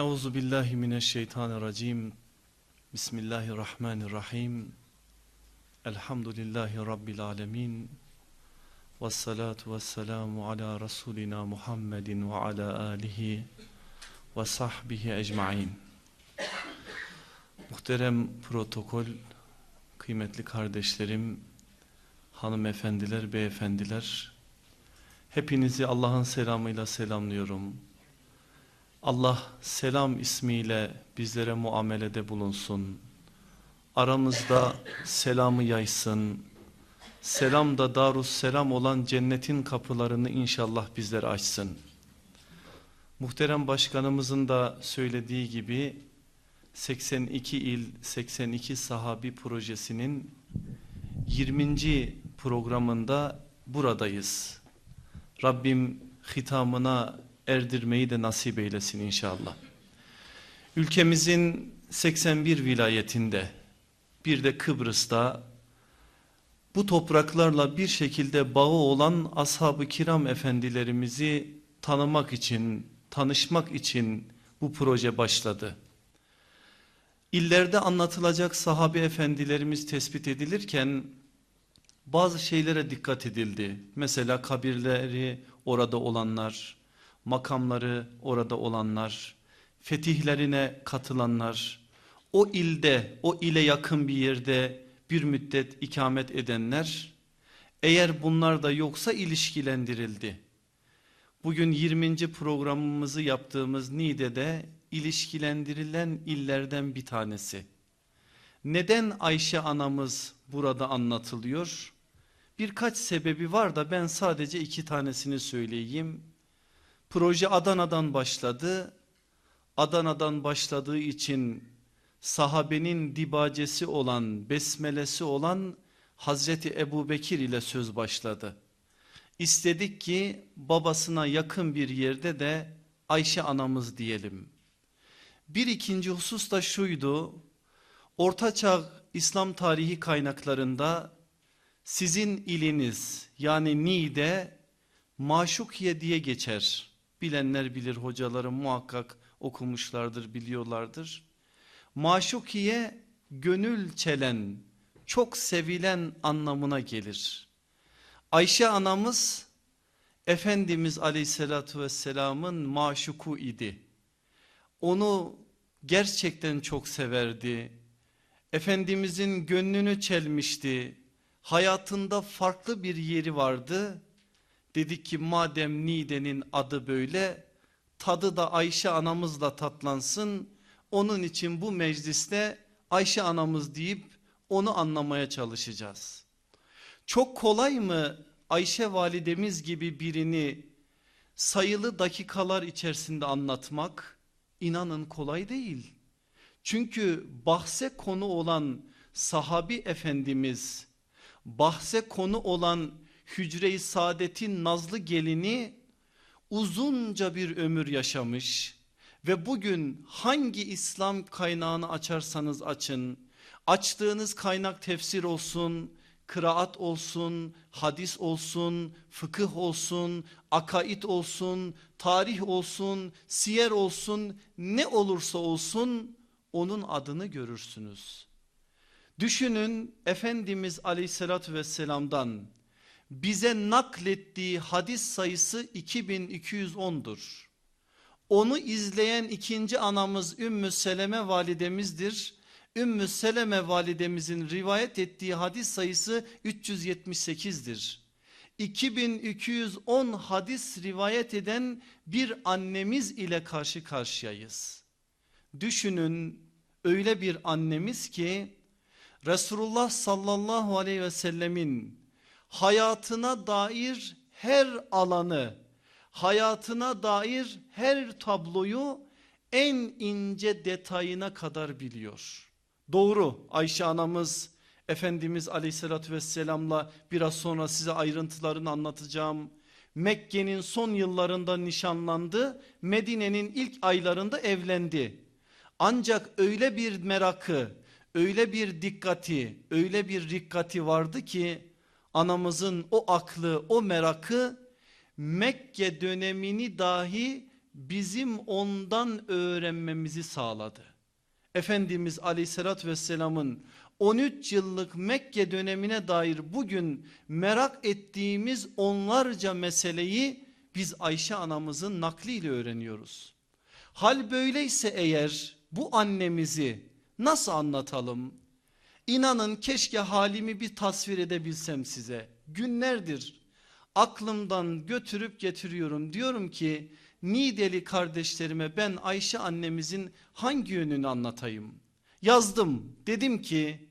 Euzu billahi mineşşeytanirracim. Bismillahirrahmanirrahim. Elhamdülillahi rabbil alamin. Ves salatu vesselamu ala rasulina Muhammedin ve ala alihi ve sahbihi ecmaîn. Muhterem protokol, kıymetli kardeşlerim, hanımefendiler, beyefendiler, hepinizi Allah'ın selamıyla selamlıyorum. Allah selam ismiyle bizlere muamelede bulunsun. Aramızda selamı yaysın. Selam da darus selam olan cennetin kapılarını inşallah bizlere açsın. Muhterem başkanımızın da söylediği gibi 82 il 82 sahabi projesinin 20. programında buradayız. Rabbim hitamına erdirmeyi de nasip eylesin inşallah. Ülkemizin 81 vilayetinde bir de Kıbrıs'ta bu topraklarla bir şekilde bağı olan ashab-ı kiram efendilerimizi tanımak için, tanışmak için bu proje başladı. İllerde anlatılacak sahabe efendilerimiz tespit edilirken bazı şeylere dikkat edildi. Mesela kabirleri orada olanlar, makamları orada olanlar, fetihlerine katılanlar, o ilde, o ile yakın bir yerde bir müddet ikamet edenler, eğer bunlar da yoksa ilişkilendirildi. Bugün 20. programımızı yaptığımız Niğde'de ilişkilendirilen illerden bir tanesi. Neden Ayşe anamız burada anlatılıyor? Birkaç sebebi var da ben sadece iki tanesini söyleyeyim. Proje Adana'dan başladı. Adana'dan başladığı için sahabenin dibacesi olan, besmelesi olan Hazreti Ebu Bekir ile söz başladı. İstedik ki babasına yakın bir yerde de Ayşe anamız diyelim. Bir ikinci husus da şuydu. Ortaçağ İslam tarihi kaynaklarında sizin iliniz yani Niğde Maşukiye diye geçer. Bilenler bilir hocalarım muhakkak okumuşlardır biliyorlardır. Maşukiye gönül çelen çok sevilen anlamına gelir. Ayşe anamız Efendimiz aleyhissalatü vesselamın maşuku idi. Onu gerçekten çok severdi. Efendimizin gönlünü çelmişti. Hayatında farklı bir yeri vardı. Dedik ki madem Nide'nin adı böyle tadı da Ayşe anamızla tatlansın. Onun için bu mecliste Ayşe anamız deyip onu anlamaya çalışacağız. Çok kolay mı Ayşe validemiz gibi birini sayılı dakikalar içerisinde anlatmak? İnanın kolay değil. Çünkü bahse konu olan sahabi efendimiz, bahse konu olan hücre-i saadetin nazlı gelini uzunca bir ömür yaşamış ve bugün hangi İslam kaynağını açarsanız açın, açtığınız kaynak tefsir olsun, kıraat olsun, hadis olsun, fıkıh olsun, akaid olsun, tarih olsun, siyer olsun, ne olursa olsun onun adını görürsünüz. Düşünün Efendimiz aleyhissalatü vesselam'dan bize naklettiği hadis sayısı 2210'dur. Onu izleyen ikinci anamız Ümmü Seleme validemizdir. Ümmü Seleme validemizin rivayet ettiği hadis sayısı 378'dir. 2210 hadis rivayet eden bir annemiz ile karşı karşıyayız. Düşünün öyle bir annemiz ki Resulullah sallallahu aleyhi ve sellemin hayatına dair her alanı, hayatına dair her tabloyu en ince detayına kadar biliyor. Doğru Ayşe anamız Efendimiz aleyhissalatü vesselamla biraz sonra size ayrıntılarını anlatacağım. Mekke'nin son yıllarında nişanlandı. Medine'nin ilk aylarında evlendi. Ancak öyle bir merakı, öyle bir dikkati, öyle bir rikkati vardı ki anamızın o aklı, o merakı Mekke dönemini dahi bizim ondan öğrenmemizi sağladı. Efendimiz aleyhissalatü vesselamın 13 yıllık Mekke dönemine dair bugün merak ettiğimiz onlarca meseleyi biz Ayşe anamızın nakliyle öğreniyoruz. Hal böyleyse eğer bu annemizi nasıl anlatalım? İnanın keşke halimi bir tasvir edebilsem size. Günlerdir aklımdan götürüp getiriyorum. Diyorum ki Nideli kardeşlerime ben Ayşe annemizin hangi yönünü anlatayım? Yazdım dedim ki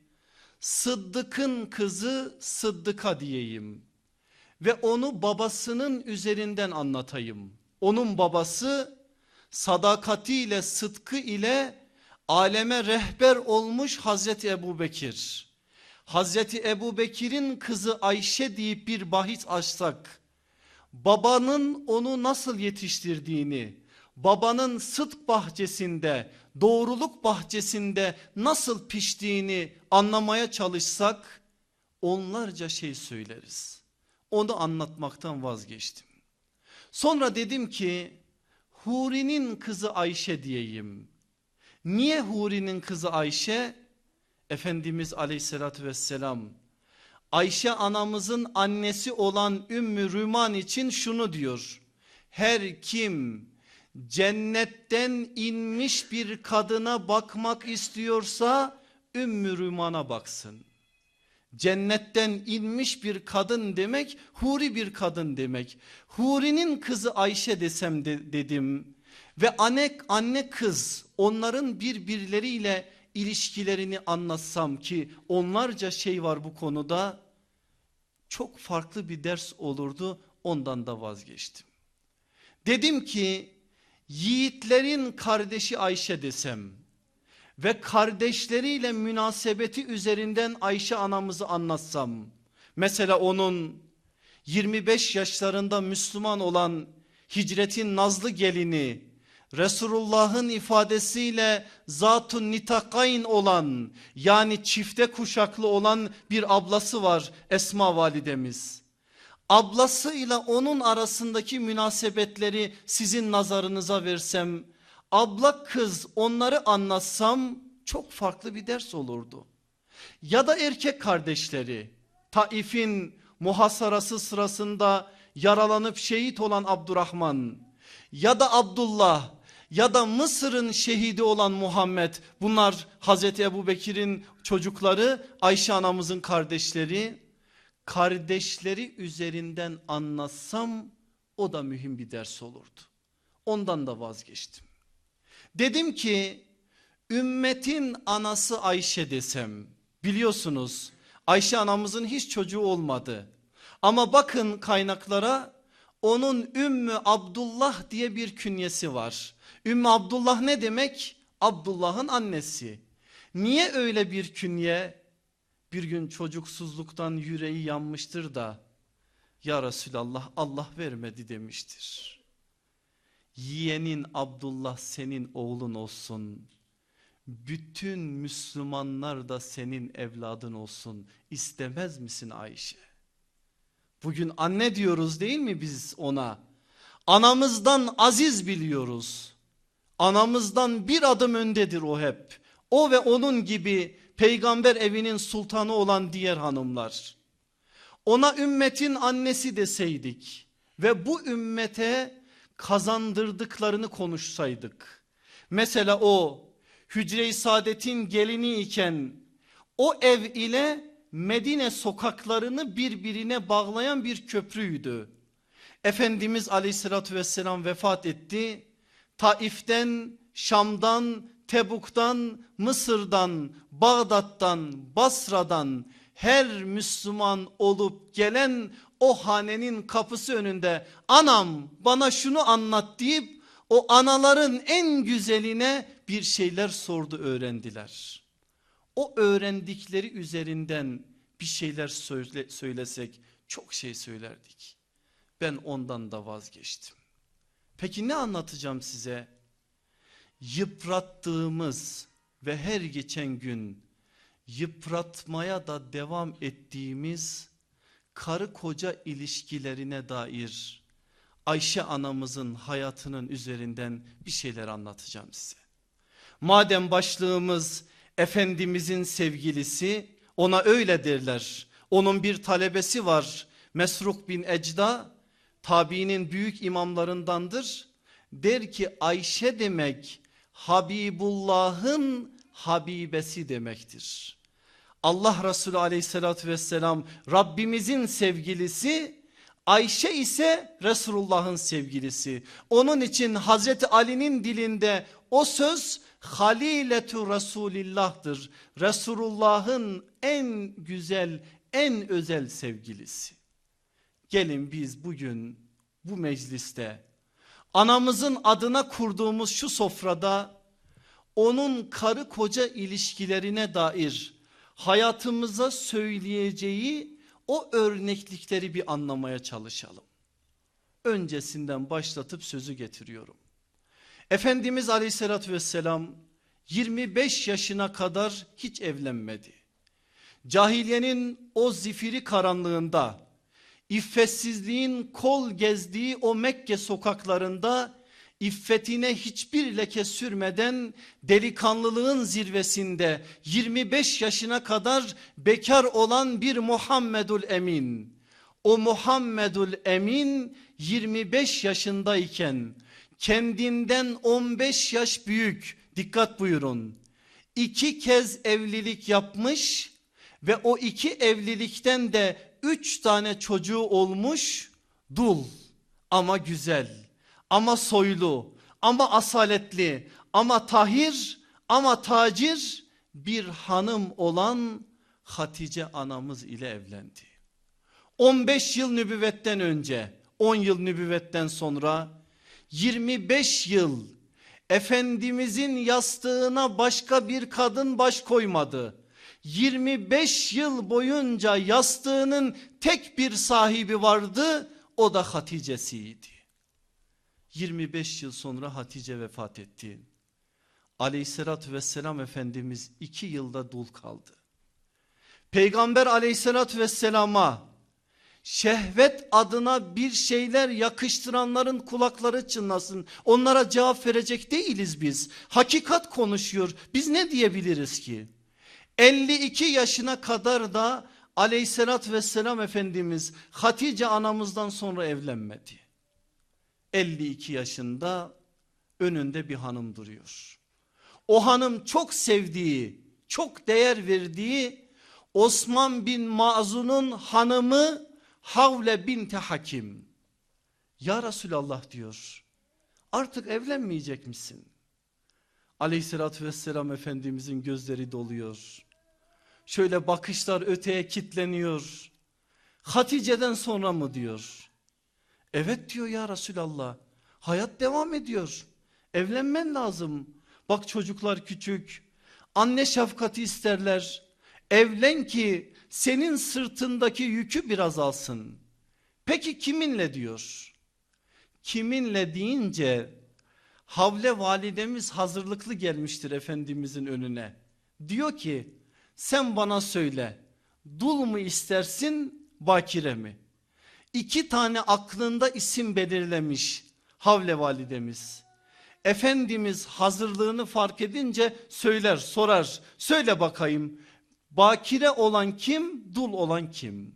Sıddık'ın kızı Sıddık'a diyeyim ve onu babasının üzerinden anlatayım. Onun babası sadakatiyle sıdkı ile aleme rehber olmuş Hazreti Ebu Bekir. Hazreti Ebu Bekir'in kızı Ayşe deyip bir bahis açsak babanın onu nasıl yetiştirdiğini babanın sıdk bahçesinde doğruluk bahçesinde nasıl piştiğini anlamaya çalışsak onlarca şey söyleriz. Onu anlatmaktan vazgeçtim. Sonra dedim ki Huri'nin kızı Ayşe diyeyim. Niye Huri'nin kızı Ayşe? Efendimiz aleyhissalatü vesselam Ayşe anamızın annesi olan Ümmü Rüman için şunu diyor. Her kim cennetten inmiş bir kadına bakmak istiyorsa Ümmü Rüman'a baksın. Cennetten inmiş bir kadın demek huri bir kadın demek. Huri'nin kızı Ayşe desem de, dedim ve anne, anne kız onların birbirleriyle ilişkilerini anlatsam ki onlarca şey var bu konuda çok farklı bir ders olurdu ondan da vazgeçtim. Dedim ki yiğitlerin kardeşi Ayşe desem ve kardeşleriyle münasebeti üzerinden Ayşe anamızı anlatsam mesela onun 25 yaşlarında Müslüman olan hicretin nazlı gelini Resulullah'ın ifadesiyle zatun nitakayn olan yani çifte kuşaklı olan bir ablası var Esma validemiz. Ablasıyla onun arasındaki münasebetleri sizin nazarınıza versem abla kız onları anlatsam çok farklı bir ders olurdu. Ya da erkek kardeşleri Taif'in muhasarası sırasında yaralanıp şehit olan Abdurrahman ya da Abdullah ya da Mısır'ın şehidi olan Muhammed bunlar Hazreti Ebu Bekir'in çocukları Ayşe anamızın kardeşleri kardeşleri üzerinden anlatsam o da mühim bir ders olurdu. Ondan da vazgeçtim. Dedim ki ümmetin anası Ayşe desem biliyorsunuz Ayşe anamızın hiç çocuğu olmadı. Ama bakın kaynaklara onun Ümmü Abdullah diye bir künyesi var. Ümmü Abdullah ne demek? Abdullah'ın annesi. Niye öyle bir künye? Bir gün çocuksuzluktan yüreği yanmıştır da ya Resulallah Allah vermedi demiştir. Yiyenin Abdullah senin oğlun olsun. Bütün Müslümanlar da senin evladın olsun. İstemez misin Ayşe? Bugün anne diyoruz değil mi biz ona? Anamızdan aziz biliyoruz. Anamızdan bir adım öndedir o hep. O ve onun gibi peygamber evinin sultanı olan diğer hanımlar. Ona ümmetin annesi deseydik ve bu ümmete kazandırdıklarını konuşsaydık. Mesela o hücre-i saadetin gelini iken o ev ile Medine sokaklarını birbirine bağlayan bir köprüydü. Efendimiz aleyhissalatü vesselam vefat etti. Taif'ten, Şam'dan, Tebuk'tan, Mısır'dan, Bağdat'tan, Basra'dan her Müslüman olup gelen o hanenin kapısı önünde anam bana şunu anlat deyip o anaların en güzeline bir şeyler sordu öğrendiler. O öğrendikleri üzerinden bir şeyler söyle, söylesek çok şey söylerdik. Ben ondan da vazgeçtim. Peki ne anlatacağım size? Yıprattığımız ve her geçen gün yıpratmaya da devam ettiğimiz karı koca ilişkilerine dair Ayşe anamızın hayatının üzerinden bir şeyler anlatacağım size. Madem başlığımız Efendimizin sevgilisi ona öyle derler. Onun bir talebesi var Mesruk bin Ecda tabiinin büyük imamlarındandır. Der ki Ayşe demek Habibullah'ın Habibesi demektir. Allah Resulü aleyhissalatü vesselam Rabbimizin sevgilisi Ayşe ise Resulullah'ın sevgilisi. Onun için Hazreti Ali'nin dilinde o söz Haliletu Resulillah'tır. Resulullah'ın en güzel en özel sevgilisi. Gelin biz bugün bu mecliste anamızın adına kurduğumuz şu sofrada onun karı koca ilişkilerine dair hayatımıza söyleyeceği o örneklikleri bir anlamaya çalışalım. Öncesinden başlatıp sözü getiriyorum. Efendimiz aleyhissalatü vesselam 25 yaşına kadar hiç evlenmedi. Cahiliyenin o zifiri karanlığında iffetsizliğin kol gezdiği o Mekke sokaklarında iffetine hiçbir leke sürmeden delikanlılığın zirvesinde 25 yaşına kadar bekar olan bir Muhammedul Emin. O Muhammedul Emin 25 yaşındayken kendinden 15 yaş büyük dikkat buyurun. iki kez evlilik yapmış ve o iki evlilikten de üç tane çocuğu olmuş dul ama güzel ama soylu ama asaletli ama tahir ama tacir bir hanım olan Hatice anamız ile evlendi. 15 yıl nübüvvetten önce 10 yıl nübüvvetten sonra 25 yıl Efendimizin yastığına başka bir kadın baş koymadı. 25 yıl boyunca yastığının tek bir sahibi vardı o da Hatice'siydi. 25 yıl sonra Hatice vefat etti. Aleyhissalatü vesselam Efendimiz iki yılda dul kaldı. Peygamber aleyhissalatü vesselama şehvet adına bir şeyler yakıştıranların kulakları çınlasın. Onlara cevap verecek değiliz biz. Hakikat konuşuyor. Biz ne diyebiliriz ki? 52 yaşına kadar da aleyhissalatü vesselam Efendimiz Hatice anamızdan sonra evlenmedi. 52 yaşında önünde bir hanım duruyor. O hanım çok sevdiği, çok değer verdiği Osman bin Mazun'un hanımı Havle binti Hakim. Ya Resulallah diyor artık evlenmeyecek misin? Aleyhissalatü vesselam Efendimizin gözleri doluyor. Şöyle bakışlar öteye kitleniyor. Hatice'den sonra mı diyor. Evet diyor ya Resulallah. Hayat devam ediyor. Evlenmen lazım. Bak çocuklar küçük. Anne şefkati isterler. Evlen ki senin sırtındaki yükü biraz alsın. Peki kiminle diyor? Kiminle deyince Havle validemiz hazırlıklı gelmiştir Efendimizin önüne. Diyor ki sen bana söyle dul mu istersin bakire mi? İki tane aklında isim belirlemiş Havle validemiz. Efendimiz hazırlığını fark edince söyler sorar söyle bakayım bakire olan kim dul olan kim?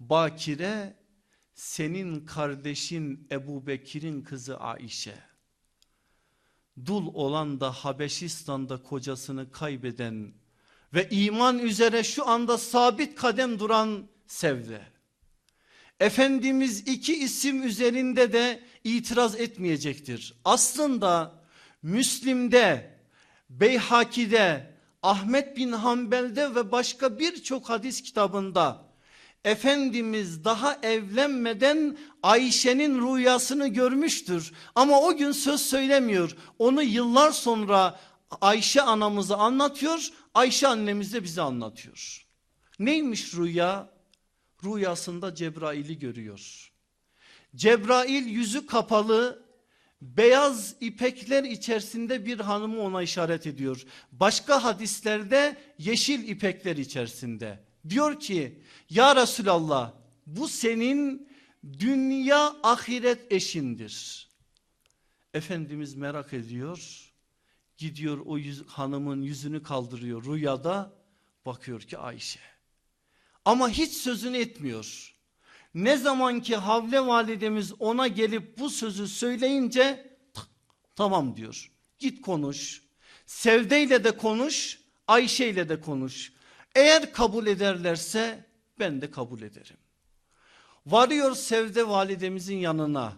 Bakire senin kardeşin Ebu Bekir'in kızı Aişe. Dul olan da Habeşistan'da kocasını kaybeden ve iman üzere şu anda sabit kadem duran Sevde. Efendimiz iki isim üzerinde de itiraz etmeyecektir. Aslında Müslim'de, Beyhaki'de, Ahmet bin Hanbel'de ve başka birçok hadis kitabında Efendimiz daha evlenmeden Ayşe'nin rüyasını görmüştür. Ama o gün söz söylemiyor. Onu yıllar sonra Ayşe anamızı anlatıyor. Ayşe annemiz de bize anlatıyor. Neymiş rüya? Rüyasında Cebrail'i görüyor. Cebrail yüzü kapalı beyaz ipekler içerisinde bir hanımı ona işaret ediyor. Başka hadislerde yeşil ipekler içerisinde. Diyor ki ya Resulallah bu senin dünya ahiret eşindir. Efendimiz merak ediyor. Gidiyor o yüz, hanımın yüzünü kaldırıyor rüyada. Bakıyor ki Ayşe. Ama hiç sözünü etmiyor. Ne zaman ki Havle validemiz ona gelip bu sözü söyleyince tamam diyor. Git konuş. Sevde ile de konuş, Ayşe ile de konuş. Eğer kabul ederlerse ben de kabul ederim. Varıyor Sevde validemizin yanına.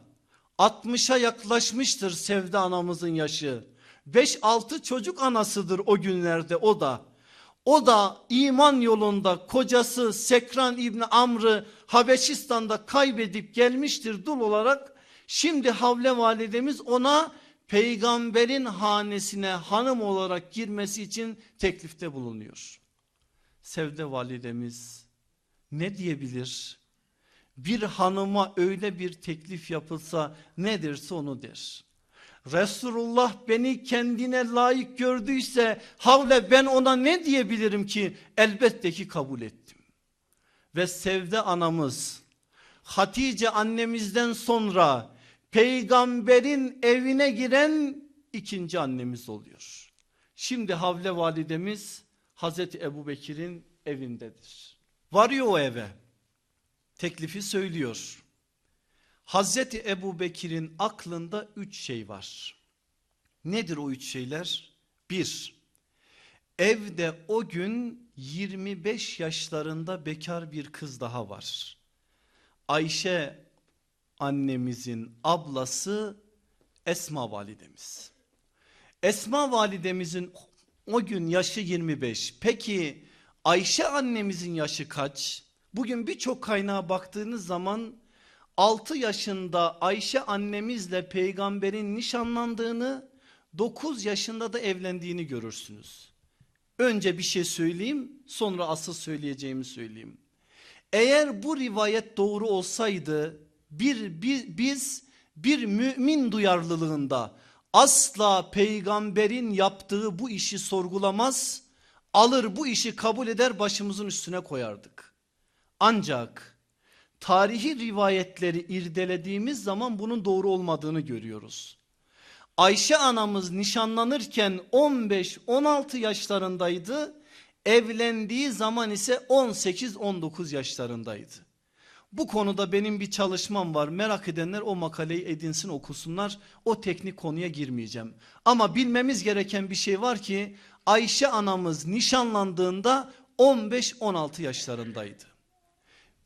60'a yaklaşmıştır Sevde anamızın yaşı. 5-6 çocuk anasıdır o günlerde o da. O da iman yolunda kocası Sekran İbni Amr'ı Habeşistan'da kaybedip gelmiştir dul olarak. Şimdi Havle validemiz ona peygamberin hanesine hanım olarak girmesi için teklifte bulunuyor. Sevde validemiz ne diyebilir? Bir hanıma öyle bir teklif yapılsa ne derse onu der. Resulullah beni kendine layık gördüyse havle ben ona ne diyebilirim ki elbette ki kabul ettim. Ve Sevde anamız Hatice annemizden sonra peygamberin evine giren ikinci annemiz oluyor. Şimdi Havle validemiz Hazreti Ebu Bekir'in evindedir. Varıyor o eve teklifi söylüyor. Hazreti Ebu Bekir'in aklında üç şey var. Nedir o üç şeyler? Bir, evde o gün 25 yaşlarında bekar bir kız daha var. Ayşe annemizin ablası Esma validemiz. Esma validemizin o gün yaşı 25. Peki Ayşe annemizin yaşı kaç? Bugün birçok kaynağa baktığınız zaman 6 yaşında Ayşe annemizle peygamberin nişanlandığını 9 yaşında da evlendiğini görürsünüz. Önce bir şey söyleyeyim sonra asıl söyleyeceğimi söyleyeyim. Eğer bu rivayet doğru olsaydı bir, bir biz bir mümin duyarlılığında asla peygamberin yaptığı bu işi sorgulamaz alır bu işi kabul eder başımızın üstüne koyardık. Ancak tarihi rivayetleri irdelediğimiz zaman bunun doğru olmadığını görüyoruz. Ayşe anamız nişanlanırken 15-16 yaşlarındaydı. Evlendiği zaman ise 18-19 yaşlarındaydı. Bu konuda benim bir çalışmam var. Merak edenler o makaleyi edinsin okusunlar. O teknik konuya girmeyeceğim. Ama bilmemiz gereken bir şey var ki Ayşe anamız nişanlandığında 15-16 yaşlarındaydı.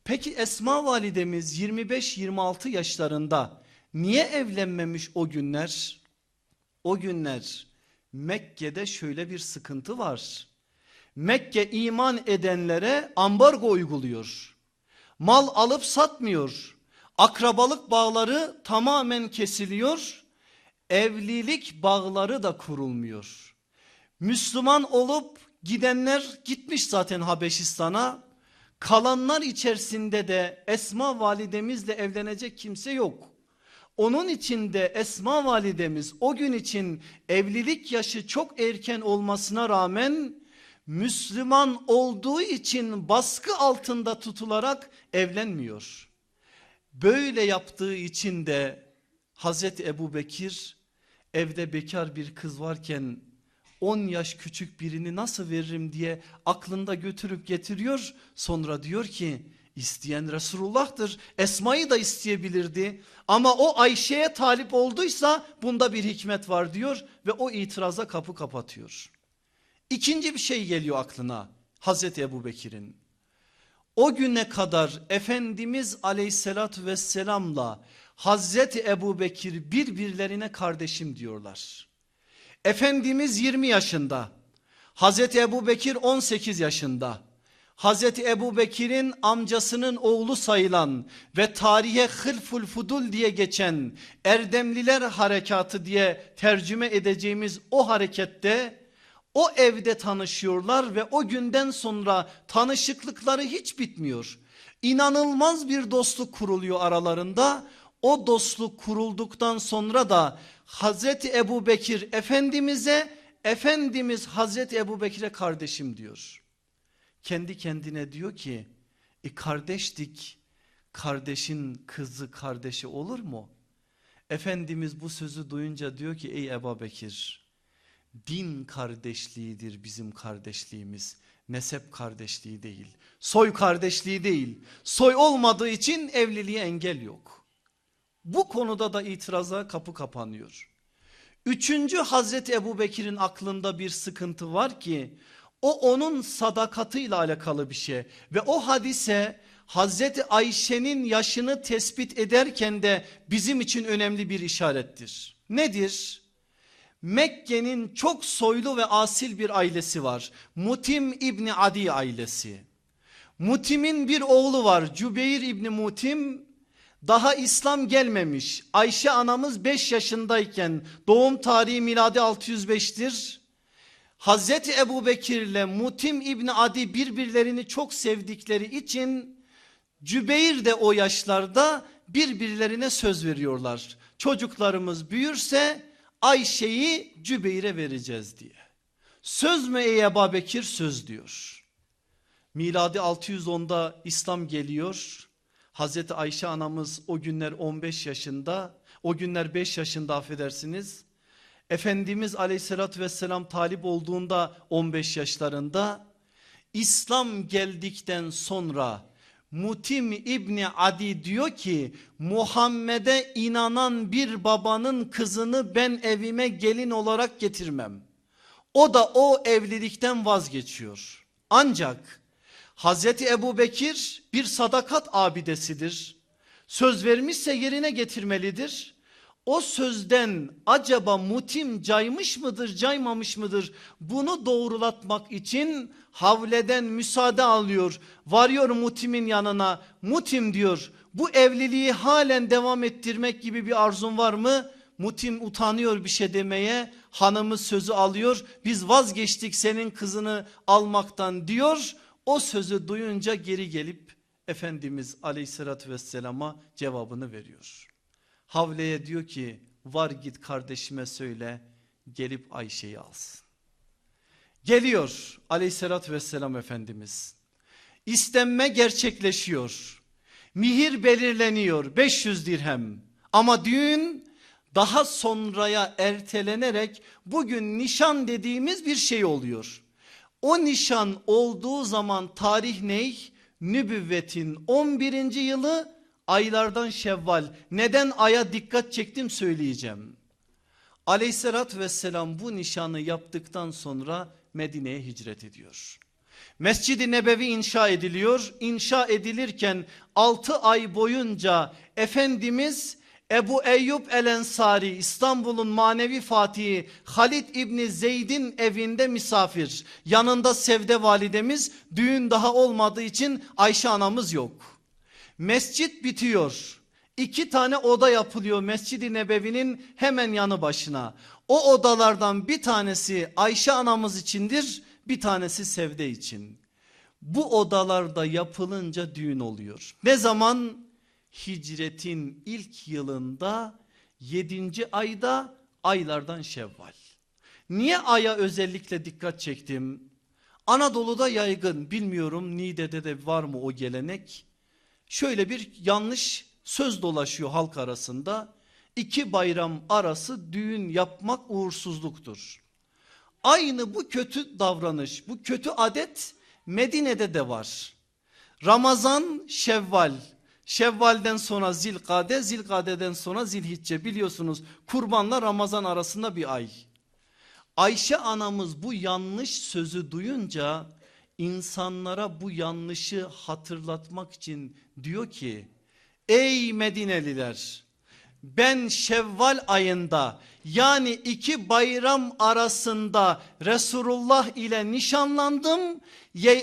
Peki Esma validemiz 25-26 yaşlarında niye evlenmemiş o günler? O günler Mekke'de şöyle bir sıkıntı var. Mekke iman edenlere ambargo uyguluyor. Mal alıp satmıyor. Akrabalık bağları tamamen kesiliyor. Evlilik bağları da kurulmuyor. Müslüman olup gidenler gitmiş zaten Habeşistan'a. Kalanlar içerisinde de Esma validemizle evlenecek kimse yok. Onun için de Esma validemiz o gün için evlilik yaşı çok erken olmasına rağmen Müslüman olduğu için baskı altında tutularak evlenmiyor. Böyle yaptığı için de Hazreti Ebu Bekir evde bekar bir kız varken 10 yaş küçük birini nasıl veririm diye aklında götürüp getiriyor. Sonra diyor ki isteyen Resulullah'tır. Esma'yı da isteyebilirdi ama o Ayşe'ye talip olduysa bunda bir hikmet var diyor ve o itiraza kapı kapatıyor. İkinci bir şey geliyor aklına Hazreti Ebu Bekir'in. O güne kadar Efendimiz aleyhissalatü vesselamla Hazreti Ebu Bekir birbirlerine kardeşim diyorlar. Efendimiz 20 yaşında. Hazreti Ebu Bekir 18 yaşında. Hazreti Ebu Bekir'in amcasının oğlu sayılan ve tarihe hılful fudul diye geçen Erdemliler harekatı diye tercüme edeceğimiz o harekette o evde tanışıyorlar ve o günden sonra tanışıklıkları hiç bitmiyor. İnanılmaz bir dostluk kuruluyor aralarında. O dostluk kurulduktan sonra da Hazreti Ebu Bekir Efendimiz'e Efendimiz Hazreti Ebu Bekir'e kardeşim diyor. Kendi kendine diyor ki e kardeştik kardeşin kızı kardeşi olur mu? Efendimiz bu sözü duyunca diyor ki ey Ebu Bekir din kardeşliğidir bizim kardeşliğimiz. Nesep kardeşliği değil. Soy kardeşliği değil. Soy olmadığı için evliliğe engel yok. Bu konuda da itiraza kapı kapanıyor. Üçüncü Hazreti Ebu Bekir'in aklında bir sıkıntı var ki o onun sadakatıyla alakalı bir şey ve o hadise Hazreti Ayşe'nin yaşını tespit ederken de bizim için önemli bir işarettir. Nedir? Mekke'nin çok soylu ve asil bir ailesi var. Mutim İbni Adi ailesi. Mutim'in bir oğlu var Cübeyr İbni Mutim daha İslam gelmemiş. Ayşe anamız 5 yaşındayken doğum tarihi miladi 605'tir. Hazreti Ebu Bekir ile Mutim İbni Adi birbirlerini çok sevdikleri için Cübeyr de o yaşlarda birbirlerine söz veriyorlar. Çocuklarımız büyürse Ayşe'yi Cübeyr'e vereceğiz diye. Söz mü ey Ebu Bekir söz diyor. Miladi 610'da İslam geliyor. Hazreti Ayşe anamız o günler 15 yaşında o günler 5 yaşında affedersiniz. Efendimiz aleyhissalatü vesselam talip olduğunda 15 yaşlarında İslam geldikten sonra Mutim İbni Adi diyor ki Muhammed'e inanan bir babanın kızını ben evime gelin olarak getirmem. O da o evlilikten vazgeçiyor. Ancak Hazreti Ebu Bekir bir sadakat abidesidir. Söz vermişse yerine getirmelidir. O sözden acaba mutim caymış mıdır caymamış mıdır bunu doğrulatmak için havleden müsaade alıyor. Varıyor mutimin yanına mutim diyor bu evliliği halen devam ettirmek gibi bir arzun var mı? Mutim utanıyor bir şey demeye hanımı sözü alıyor biz vazgeçtik senin kızını almaktan diyor. O sözü duyunca geri gelip Efendimiz aleyhissalatü vesselama cevabını veriyor. Havle'ye diyor ki var git kardeşime söyle gelip Ayşe'yi alsın. Geliyor aleyhissalatü vesselam Efendimiz. İstenme gerçekleşiyor. Mihir belirleniyor 500 dirhem ama düğün daha sonraya ertelenerek bugün nişan dediğimiz bir şey oluyor. O nişan olduğu zaman tarih ney? Nübüvvetin 11. yılı aylardan şevval. Neden aya dikkat çektim söyleyeceğim. Aleyhissalatü vesselam bu nişanı yaptıktan sonra Medine'ye hicret ediyor. Mescid-i Nebevi inşa ediliyor. İnşa edilirken 6 ay boyunca Efendimiz Ebu Eyyub El Ensari İstanbul'un manevi fatihi Halid İbni Zeyd'in evinde misafir. Yanında Sevde validemiz düğün daha olmadığı için Ayşe anamız yok. Mescit bitiyor. İki tane oda yapılıyor Mescid-i Nebevi'nin hemen yanı başına. O odalardan bir tanesi Ayşe anamız içindir bir tanesi Sevde için. Bu odalarda yapılınca düğün oluyor. Ne zaman? Hicretin ilk yılında 7. ayda aylardan Şevval. Niye aya özellikle dikkat çektim? Anadolu'da yaygın bilmiyorum Niğde'de de var mı o gelenek? Şöyle bir yanlış söz dolaşıyor halk arasında. İki bayram arası düğün yapmak uğursuzluktur. Aynı bu kötü davranış, bu kötü adet Medine'de de var. Ramazan, Şevval, Şevval'den sonra Zilkade, Zilkade'den sonra Zilhicce biliyorsunuz kurbanla Ramazan arasında bir ay. Ayşe anamız bu yanlış sözü duyunca insanlara bu yanlışı hatırlatmak için diyor ki ey Medineliler ben Şevval ayında yani iki bayram arasında Resulullah ile nişanlandım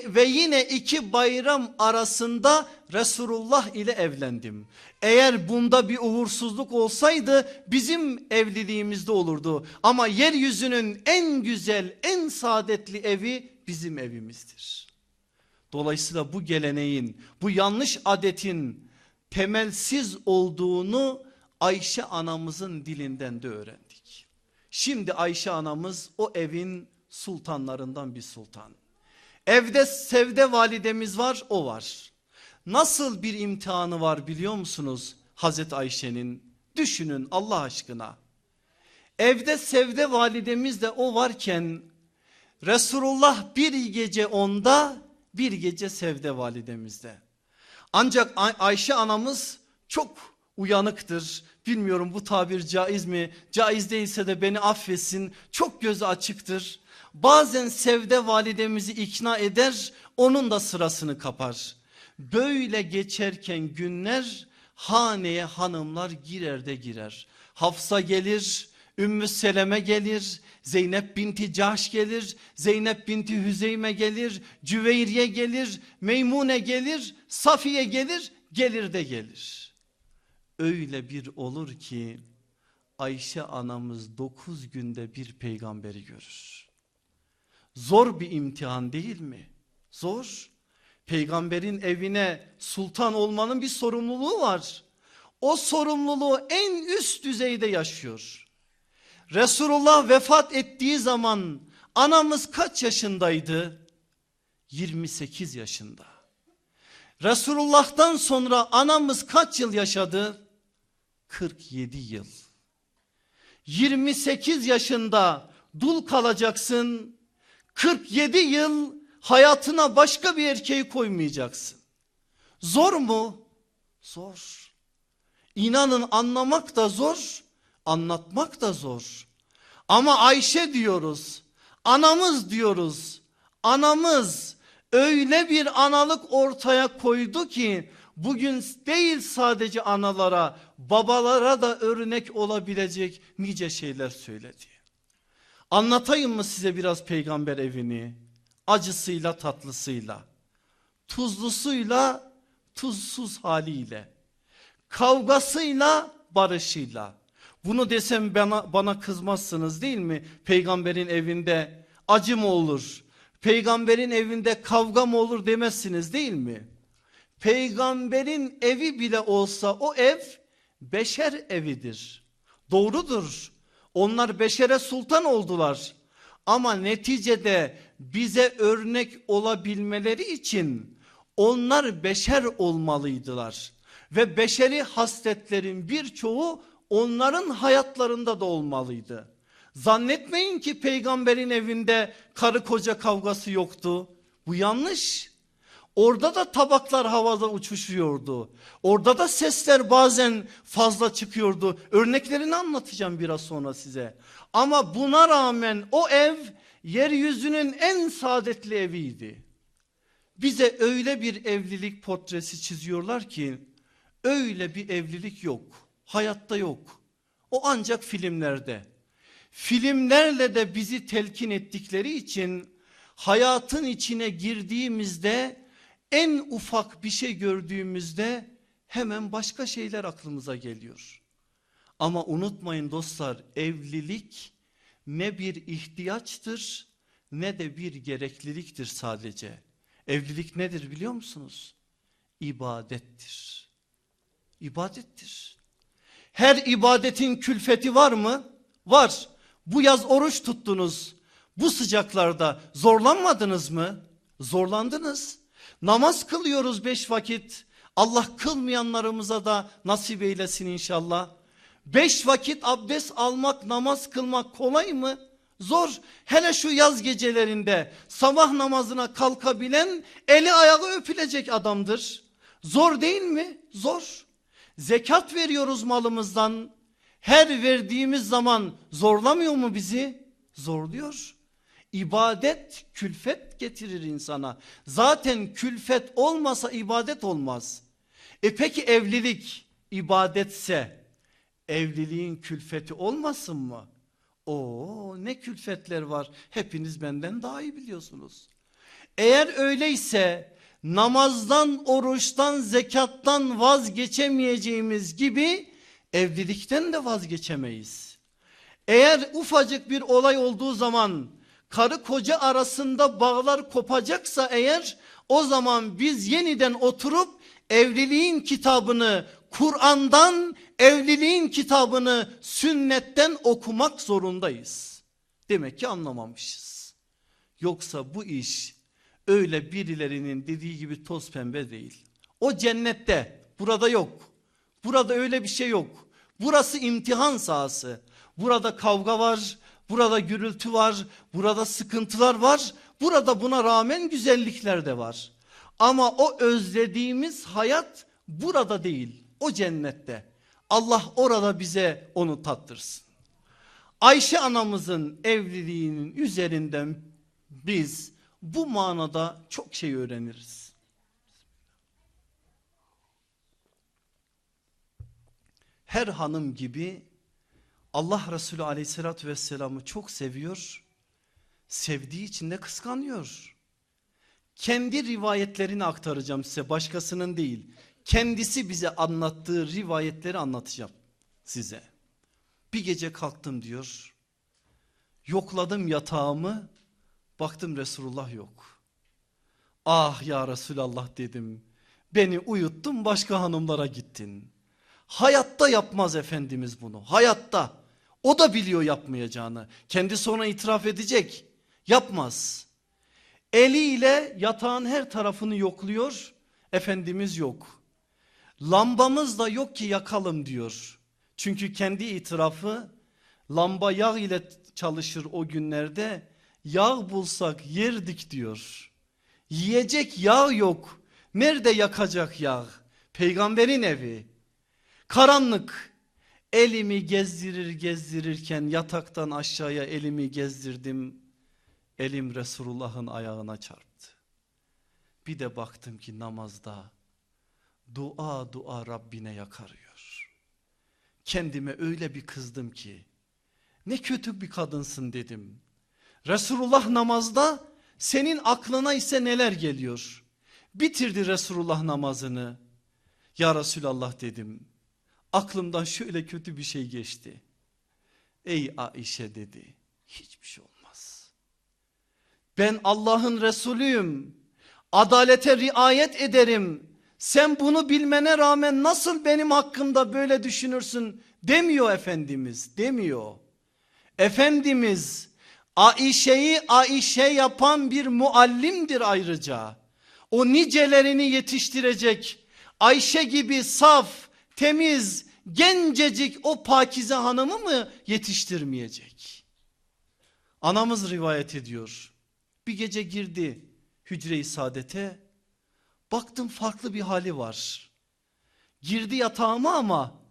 ve yine iki bayram arasında Resulullah ile evlendim. Eğer bunda bir uğursuzluk olsaydı bizim evliliğimizde olurdu. Ama yeryüzünün en güzel en saadetli evi bizim evimizdir. Dolayısıyla bu geleneğin bu yanlış adetin temelsiz olduğunu Ayşe anamızın dilinden de öğrendik. Şimdi Ayşe anamız o evin sultanlarından bir sultan. Evde Sevde validemiz var o var. nasıl bir imtihanı var biliyor musunuz Hazreti Ayşe'nin? Düşünün Allah aşkına. Evde Sevde validemiz de o varken Resulullah bir gece onda bir gece Sevde validemizde. Ancak Ay Ayşe anamız çok uyanıktır. Bilmiyorum bu tabir caiz mi? Caiz değilse de beni affetsin. Çok gözü açıktır. Bazen Sevde validemizi ikna eder onun da sırasını kapar. Böyle geçerken günler haneye hanımlar girer de girer. Hafsa gelir, Ümmü Seleme gelir, Zeynep binti Cahş gelir, Zeynep binti Hüzeyme gelir, Cüveyriye gelir, Meymune gelir, Safiye gelir, gelir de gelir. Öyle bir olur ki Ayşe anamız dokuz günde bir peygamberi görür. Zor bir imtihan değil mi? Zor. Peygamberin evine sultan olmanın bir sorumluluğu var. O sorumluluğu en üst düzeyde yaşıyor. Resulullah vefat ettiği zaman anamız kaç yaşındaydı? 28 yaşında. Resulullah'tan sonra anamız kaç yıl yaşadı? 47 yıl. 28 yaşında dul kalacaksın. 47 yıl hayatına başka bir erkeği koymayacaksın. Zor mu? Zor. İnanın anlamak da zor, anlatmak da zor. Ama Ayşe diyoruz, anamız diyoruz. Anamız öyle bir analık ortaya koydu ki bugün değil sadece analara, babalara da örnek olabilecek nice şeyler söyledi. Anlatayım mı size biraz peygamber evini? Acısıyla tatlısıyla, tuzlusuyla tuzsuz haliyle, kavgasıyla barışıyla. Bunu desem bana, bana kızmazsınız değil mi? Peygamberin evinde acı mı olur? Peygamberin evinde kavga mı olur demezsiniz değil mi? Peygamberin evi bile olsa o ev beşer evidir. Doğrudur. Onlar beşere sultan oldular. Ama neticede bize örnek olabilmeleri için onlar beşer olmalıydılar. Ve beşeri hasletlerin birçoğu onların hayatlarında da olmalıydı. Zannetmeyin ki peygamberin evinde karı koca kavgası yoktu. Bu yanlış. Orada da tabaklar havada uçuşuyordu. Orada da sesler bazen fazla çıkıyordu. Örneklerini anlatacağım biraz sonra size. Ama buna rağmen o ev yeryüzünün en saadetli eviydi. Bize öyle bir evlilik portresi çiziyorlar ki öyle bir evlilik yok. Hayatta yok. O ancak filmlerde. Filmlerle de bizi telkin ettikleri için hayatın içine girdiğimizde en ufak bir şey gördüğümüzde hemen başka şeyler aklımıza geliyor. Ama unutmayın dostlar evlilik ne bir ihtiyaçtır ne de bir gerekliliktir sadece. Evlilik nedir biliyor musunuz? İbadettir. İbadettir. Her ibadetin külfeti var mı? Var. Bu yaz oruç tuttunuz. Bu sıcaklarda zorlanmadınız mı? Zorlandınız. Namaz kılıyoruz beş vakit. Allah kılmayanlarımıza da nasip eylesin inşallah. Beş vakit abdest almak, namaz kılmak kolay mı? Zor. Hele şu yaz gecelerinde sabah namazına kalkabilen eli ayağı öpülecek adamdır. Zor değil mi? Zor. Zekat veriyoruz malımızdan. Her verdiğimiz zaman zorlamıyor mu bizi? Zorluyor. İbadet külfet getirir insana. Zaten külfet olmasa ibadet olmaz. E peki evlilik ibadetse evliliğin külfeti olmasın mı? O ne külfetler var hepiniz benden daha iyi biliyorsunuz. Eğer öyleyse namazdan, oruçtan, zekattan vazgeçemeyeceğimiz gibi evlilikten de vazgeçemeyiz. Eğer ufacık bir olay olduğu zaman karı koca arasında bağlar kopacaksa eğer o zaman biz yeniden oturup evliliğin kitabını Kur'an'dan evliliğin kitabını sünnetten okumak zorundayız. Demek ki anlamamışız. Yoksa bu iş öyle birilerinin dediği gibi toz pembe değil. O cennette burada yok. Burada öyle bir şey yok. Burası imtihan sahası. Burada kavga var, burada gürültü var, burada sıkıntılar var. Burada buna rağmen güzellikler de var. Ama o özlediğimiz hayat burada değil. O cennette. Allah orada bize onu tattırsın. Ayşe anamızın evliliğinin üzerinden biz bu manada çok şey öğreniriz. Her hanım gibi Allah Resulü aleyhissalatü vesselam'ı çok seviyor. Sevdiği için de kıskanıyor. Kendi rivayetlerini aktaracağım size başkasının değil. Kendisi bize anlattığı rivayetleri anlatacağım size. Bir gece kalktım diyor. Yokladım yatağımı. Baktım Resulullah yok. Ah ya Resulallah dedim. Beni uyuttun başka hanımlara gittin. Hayatta yapmaz Efendimiz bunu. Hayatta. O da biliyor yapmayacağını. Kendi sonra itiraf edecek. Yapmaz. Eliyle yatağın her tarafını yokluyor. Efendimiz yok. Lambamız da yok ki yakalım diyor. Çünkü kendi itirafı lamba yağ ile çalışır o günlerde. Yağ bulsak yerdik diyor. Yiyecek yağ yok. Nerede yakacak yağ? Peygamberin evi. Karanlık. Elimi gezdirir gezdirirken yataktan aşağıya elimi gezdirdim. Elim Resulullah'ın ayağına çarptı. Bir de baktım ki namazda dua dua Rabbine yakarıyor. Kendime öyle bir kızdım ki ne kötü bir kadınsın dedim. Resulullah namazda senin aklına ise neler geliyor? Bitirdi Resulullah namazını. Ya Resulallah dedim. Aklımdan şöyle kötü bir şey geçti. Ey Aişe dedi. Hiçbir şey olmaz. Ben Allah'ın Resulüyüm. Adalete riayet ederim. Sen bunu bilmene rağmen nasıl benim hakkımda böyle düşünürsün demiyor Efendimiz demiyor. Efendimiz Aişe'yi Aişe yapan bir muallimdir ayrıca. O nicelerini yetiştirecek Ayşe gibi saf, temiz, gencecik o pakize hanımı mı yetiştirmeyecek? Anamız rivayet ediyor. Bir gece girdi hücre-i saadete. Baktım farklı bir hali var. Girdi yatağıma ama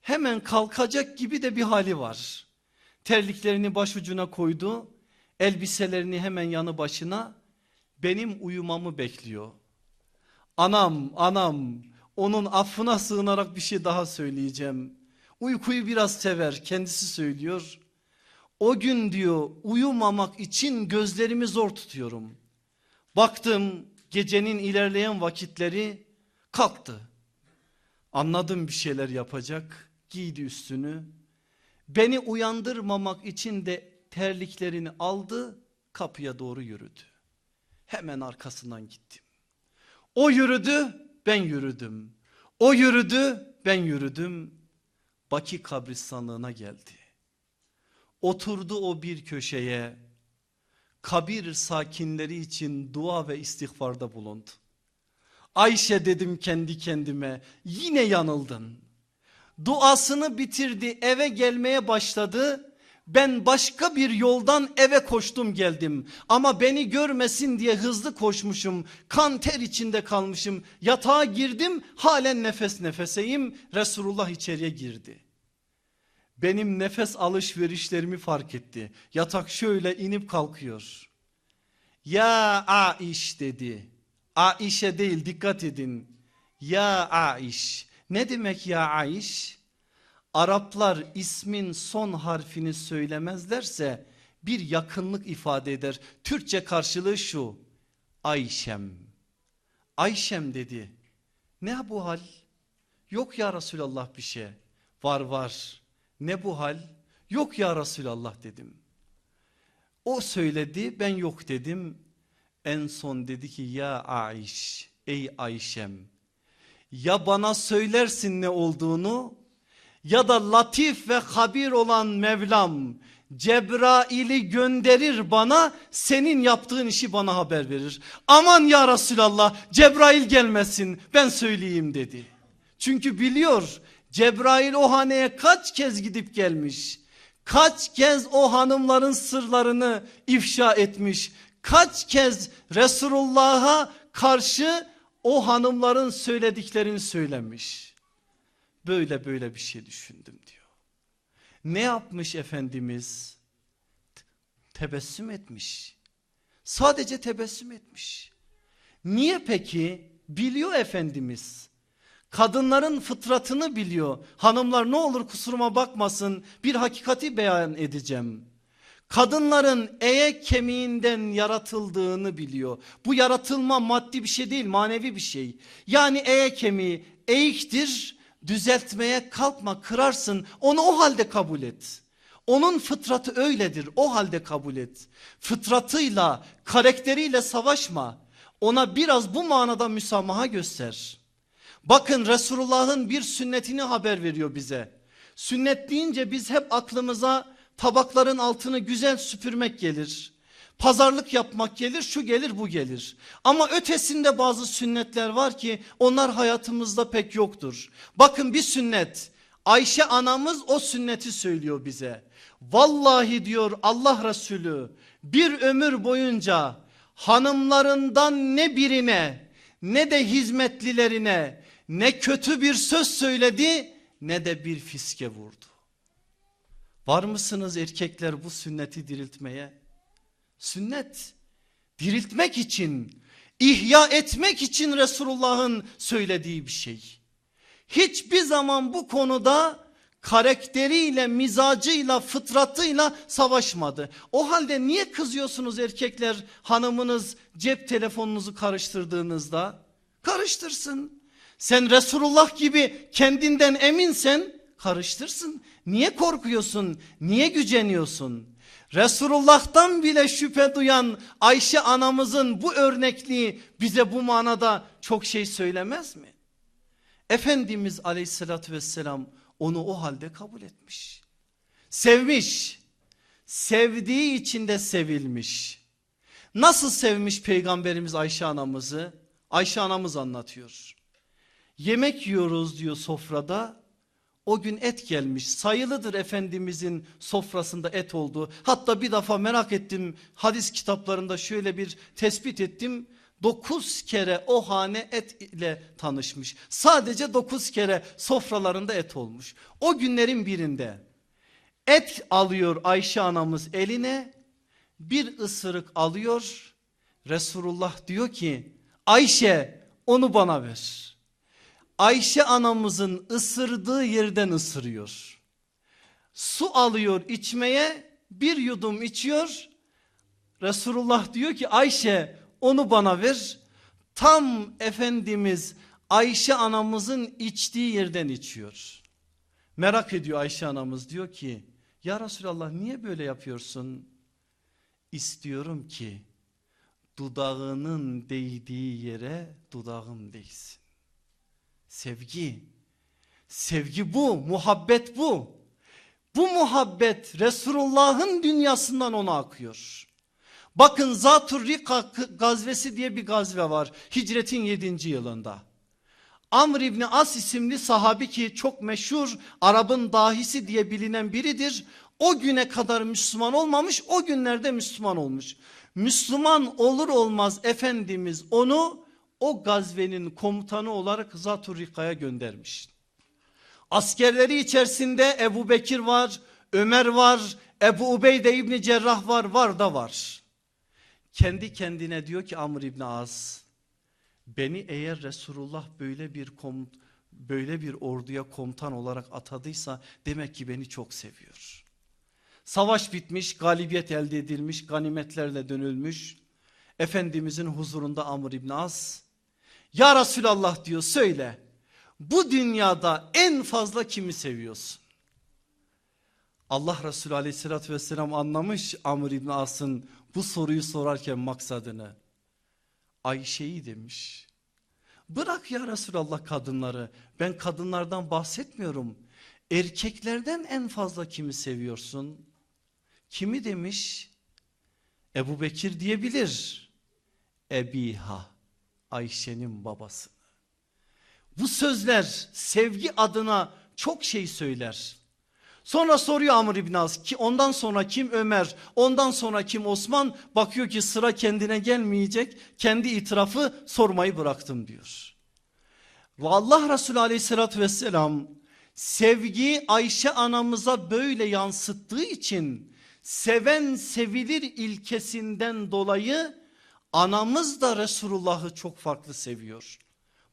hemen kalkacak gibi de bir hali var. Terliklerini başucuna koydu. Elbiselerini hemen yanı başına benim uyumamı bekliyor. Anam anam onun affına sığınarak bir şey daha söyleyeceğim. Uykuyu biraz sever kendisi söylüyor. O gün diyor uyumamak için gözlerimi zor tutuyorum. Baktım gecenin ilerleyen vakitleri kalktı. Anladım bir şeyler yapacak. Giydi üstünü. Beni uyandırmamak için de terliklerini aldı kapıya doğru yürüdü. Hemen arkasından gittim. O yürüdü ben yürüdüm. O yürüdü ben yürüdüm. Baki kabristanlığına geldi. Oturdu o bir köşeye. Kabir sakinleri için dua ve istiğfarda bulundu. Ayşe dedim kendi kendime yine yanıldın. Duasını bitirdi eve gelmeye başladı. Ben başka bir yoldan eve koştum geldim. Ama beni görmesin diye hızlı koşmuşum. Kan ter içinde kalmışım. Yatağa girdim halen nefes nefeseyim. Resulullah içeriye girdi. Benim nefes alışverişlerimi fark etti. Yatak şöyle inip kalkıyor. Ya Aiş dedi. Aişe değil dikkat edin. Ya Aiş. Ne demek ya Aiş? Araplar ismin son harfini söylemezlerse bir yakınlık ifade eder. Türkçe karşılığı şu. Ayşem. Ayşem dedi. Ne bu hal? Yok ya Resulallah bir şey. Var var. Ne bu hal? Yok ya Resulallah dedim. O söyledi ben yok dedim. En son dedi ki ya Aiş ey Ayşem ya bana söylersin ne olduğunu ya da latif ve habir olan Mevlam Cebrail'i gönderir bana senin yaptığın işi bana haber verir. Aman ya Resulallah Cebrail gelmesin ben söyleyeyim dedi. Çünkü biliyor Cebrail o haneye kaç kez gidip gelmiş. Kaç kez o hanımların sırlarını ifşa etmiş. Kaç kez Resulullah'a karşı o hanımların söylediklerini söylemiş. Böyle böyle bir şey düşündüm diyor. Ne yapmış Efendimiz? Tebessüm etmiş. Sadece tebessüm etmiş. Niye peki? Biliyor Efendimiz. Kadınların fıtratını biliyor. Hanımlar ne olur kusuruma bakmasın bir hakikati beyan edeceğim. Kadınların eye kemiğinden yaratıldığını biliyor. Bu yaratılma maddi bir şey değil manevi bir şey. Yani eye kemiği eğiktir düzeltmeye kalkma kırarsın onu o halde kabul et. Onun fıtratı öyledir o halde kabul et. Fıtratıyla karakteriyle savaşma. Ona biraz bu manada müsamaha göster. Bakın Resulullah'ın bir sünnetini haber veriyor bize. Sünnet deyince biz hep aklımıza tabakların altını güzel süpürmek gelir. Pazarlık yapmak gelir şu gelir bu gelir. Ama ötesinde bazı sünnetler var ki onlar hayatımızda pek yoktur. Bakın bir sünnet Ayşe anamız o sünneti söylüyor bize. Vallahi diyor Allah Resulü bir ömür boyunca hanımlarından ne birine ne de hizmetlilerine ne kötü bir söz söyledi ne de bir fiske vurdu. Var mısınız erkekler bu sünneti diriltmeye? Sünnet diriltmek için, ihya etmek için Resulullah'ın söylediği bir şey. Hiçbir zaman bu konuda karakteriyle, mizacıyla, fıtratıyla savaşmadı. O halde niye kızıyorsunuz erkekler hanımınız cep telefonunuzu karıştırdığınızda? Karıştırsın. Sen Resulullah gibi kendinden eminsen karıştırsın. Niye korkuyorsun? Niye güceniyorsun? Resulullah'tan bile şüphe duyan Ayşe anamızın bu örnekliği bize bu manada çok şey söylemez mi? Efendimiz aleyhissalatü vesselam onu o halde kabul etmiş. Sevmiş. Sevdiği için de sevilmiş. Nasıl sevmiş peygamberimiz Ayşe anamızı? Ayşe anamız anlatıyor. Yemek yiyoruz diyor sofrada. O gün et gelmiş sayılıdır Efendimizin sofrasında et oldu. Hatta bir defa merak ettim hadis kitaplarında şöyle bir tespit ettim. Dokuz kere o hane et ile tanışmış. Sadece dokuz kere sofralarında et olmuş. O günlerin birinde et alıyor Ayşe anamız eline bir ısırık alıyor. Resulullah diyor ki Ayşe onu bana ver. Ayşe anamızın ısırdığı yerden ısırıyor. Su alıyor içmeye bir yudum içiyor. Resulullah diyor ki Ayşe onu bana ver. Tam Efendimiz Ayşe anamızın içtiği yerden içiyor. Merak ediyor Ayşe anamız diyor ki ya Resulallah niye böyle yapıyorsun? İstiyorum ki dudağının değdiği yere dudağım değsin. Sevgi. Sevgi bu, muhabbet bu. Bu muhabbet Resulullah'ın dünyasından ona akıyor. Bakın Zatur Rika gazvesi diye bir gazve var hicretin 7. yılında. Amr İbni As isimli sahabi ki çok meşhur Arap'ın dahisi diye bilinen biridir. O güne kadar Müslüman olmamış o günlerde Müslüman olmuş. Müslüman olur olmaz Efendimiz onu o gazvenin komutanı olarak Zatur Rika'ya göndermiş. Askerleri içerisinde Ebu Bekir var, Ömer var, Ebu Ubeyde İbni Cerrah var, var da var. Kendi kendine diyor ki Amr İbni Az, beni eğer Resulullah böyle bir komut, böyle bir orduya komutan olarak atadıysa demek ki beni çok seviyor. Savaş bitmiş, galibiyet elde edilmiş, ganimetlerle dönülmüş. Efendimizin huzurunda Amr İbni Az ya Resulallah diyor söyle bu dünyada en fazla kimi seviyorsun? Allah Resulü aleyhissalatü vesselam anlamış Amr İbni As'ın bu soruyu sorarken maksadını. Ayşe'yi demiş. Bırak ya Resulallah kadınları ben kadınlardan bahsetmiyorum. Erkeklerden en fazla kimi seviyorsun? Kimi demiş? Ebu Bekir diyebilir. Ebiha Ayşe'nin babası. Bu sözler sevgi adına çok şey söyler. Sonra soruyor Amr İbn As ki ondan sonra kim Ömer, ondan sonra kim Osman bakıyor ki sıra kendine gelmeyecek. Kendi itirafı sormayı bıraktım diyor. Ve Allah Resulü aleyhissalatü vesselam sevgi Ayşe anamıza böyle yansıttığı için seven sevilir ilkesinden dolayı anamız da Resulullah'ı çok farklı seviyor.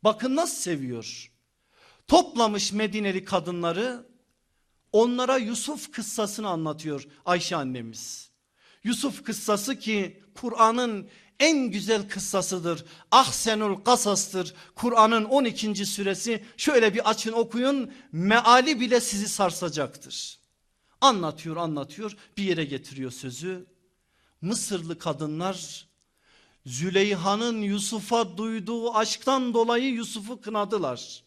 Bakın nasıl seviyor. Toplamış Medineli kadınları onlara Yusuf kıssasını anlatıyor Ayşe annemiz. Yusuf kıssası ki Kur'an'ın en güzel kıssasıdır. Ahsenul kasastır. Kur'an'ın 12. süresi şöyle bir açın okuyun meali bile sizi sarsacaktır. Anlatıyor anlatıyor bir yere getiriyor sözü. Mısırlı kadınlar Züleyha'nın Yusuf'a duyduğu aşktan dolayı Yusuf'u kınadılar.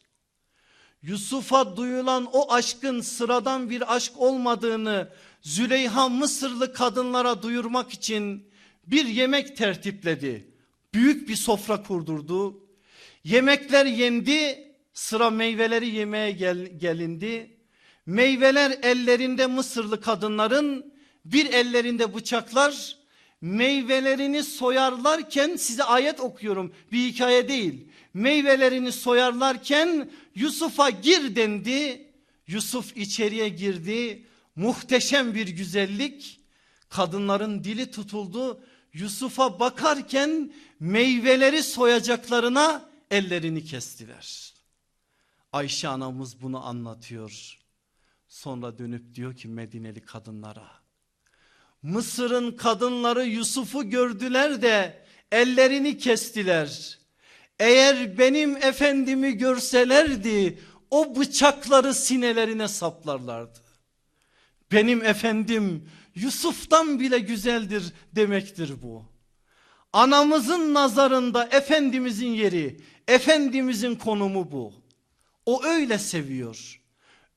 Yusuf'a duyulan o aşkın sıradan bir aşk olmadığını Züleyha Mısırlı kadınlara duyurmak için bir yemek tertipledi. Büyük bir sofra kurdurdu. Yemekler yendi, sıra meyveleri yemeye gel, gelindi. Meyveler ellerinde Mısırlı kadınların, bir ellerinde bıçaklar, meyvelerini soyarlarken size ayet okuyorum bir hikaye değil. Meyvelerini soyarlarken Yusuf'a gir dendi. Yusuf içeriye girdi. Muhteşem bir güzellik. Kadınların dili tutuldu. Yusuf'a bakarken meyveleri soyacaklarına ellerini kestiler. Ayşe anamız bunu anlatıyor. Sonra dönüp diyor ki Medineli kadınlara. Mısır'ın kadınları Yusuf'u gördüler de ellerini kestiler. Eğer benim efendimi görselerdi o bıçakları sinelerine saplarlardı. Benim efendim Yusuf'tan bile güzeldir demektir bu. Anamızın nazarında Efendimizin yeri, Efendimizin konumu bu. O öyle seviyor.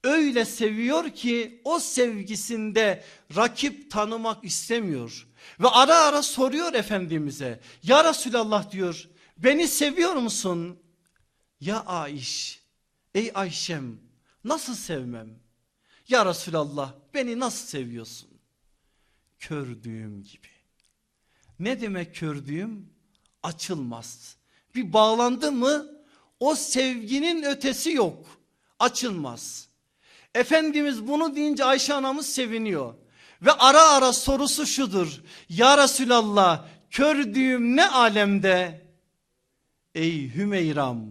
Öyle seviyor ki o sevgisinde rakip tanımak istemiyor. Ve ara ara soruyor Efendimiz'e. Ya Resulallah diyor beni seviyor musun? Ya Aiş, ey Ayşem nasıl sevmem? Ya Resulallah beni nasıl seviyorsun? Kördüğüm gibi. Ne demek kördüğüm? Açılmaz. Bir bağlandı mı o sevginin ötesi yok. Açılmaz. Efendimiz bunu deyince Ayşe anamız seviniyor. Ve ara ara sorusu şudur. Ya Resulallah kördüğüm ne alemde? Ey Hümeyram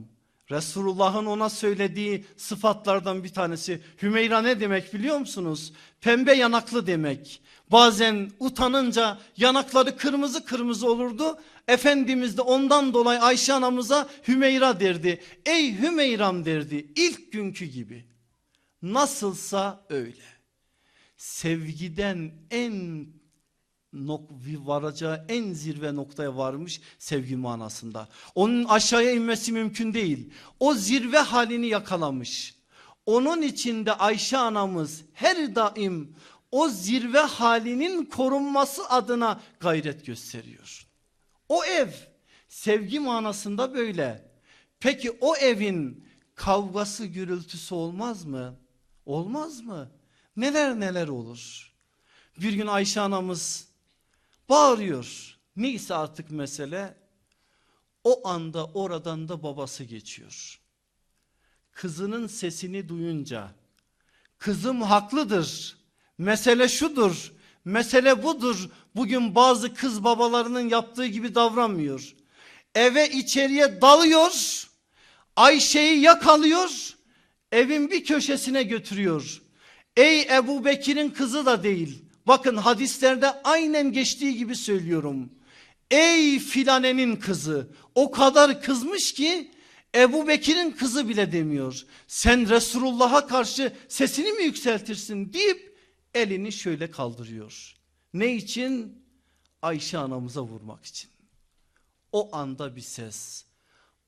Resulullah'ın ona söylediği sıfatlardan bir tanesi. Hümeyra ne demek biliyor musunuz? Pembe yanaklı demek. Bazen utanınca yanakları kırmızı kırmızı olurdu. Efendimiz de ondan dolayı Ayşe anamıza Hümeyra derdi. Ey Hümeyram derdi ilk günkü gibi. Nasılsa öyle. Sevgiden en nok varacağı en zirve noktaya varmış sevgi manasında. Onun aşağıya inmesi mümkün değil. O zirve halini yakalamış. Onun içinde Ayşe anamız her daim o zirve halinin korunması adına gayret gösteriyor. O ev sevgi manasında böyle. Peki o evin kavgası gürültüsü olmaz mı? Olmaz mı? Neler neler olur. Bir gün Ayşe anamız bağırıyor. Neyse artık mesele o anda oradan da babası geçiyor. Kızının sesini duyunca kızım haklıdır. Mesele şudur. Mesele budur. Bugün bazı kız babalarının yaptığı gibi davranmıyor. Eve içeriye dalıyor. Ayşe'yi yakalıyor. Evin bir köşesine götürüyor. Ey Ebu Bekir'in kızı da değil. Bakın hadislerde aynen geçtiği gibi söylüyorum. Ey filanenin kızı o kadar kızmış ki Ebu Bekir'in kızı bile demiyor. Sen Resulullah'a karşı sesini mi yükseltirsin deyip elini şöyle kaldırıyor. Ne için? Ayşe anamıza vurmak için. O anda bir ses.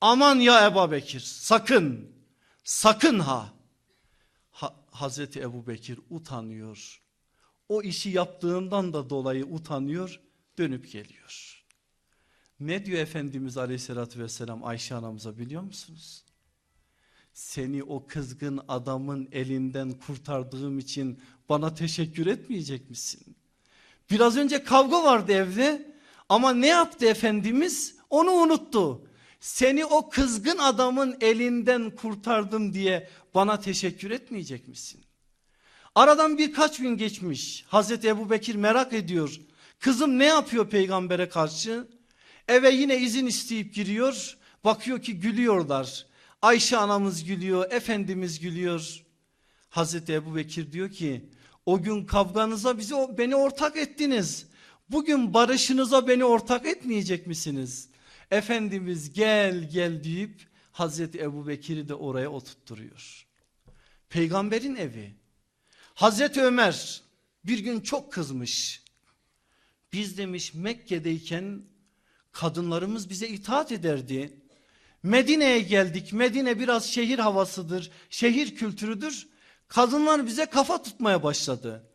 Aman ya Ebu Bekir sakın sakın ha. ha Hazreti Ebu Bekir utanıyor o işi yaptığından da dolayı utanıyor dönüp geliyor. Ne diyor Efendimiz aleyhissalatü vesselam Ayşe anamıza biliyor musunuz? Seni o kızgın adamın elinden kurtardığım için bana teşekkür etmeyecek misin? Biraz önce kavga vardı evde ama ne yaptı Efendimiz? Onu unuttu. Seni o kızgın adamın elinden kurtardım diye bana teşekkür etmeyecek misin? Aradan birkaç gün geçmiş. Hazreti Ebu Bekir merak ediyor. Kızım ne yapıyor peygambere karşı? Eve yine izin isteyip giriyor. Bakıyor ki gülüyorlar. Ayşe anamız gülüyor, Efendimiz gülüyor. Hazreti Ebu Bekir diyor ki o gün kavganıza bizi beni ortak ettiniz. Bugün barışınıza beni ortak etmeyecek misiniz? Efendimiz gel gel deyip Hazreti Ebu Bekir'i de oraya oturtturuyor. Peygamberin evi. Hazreti Ömer bir gün çok kızmış. Biz demiş Mekke'deyken kadınlarımız bize itaat ederdi. Medine'ye geldik. Medine biraz şehir havasıdır, şehir kültürüdür. Kadınlar bize kafa tutmaya başladı.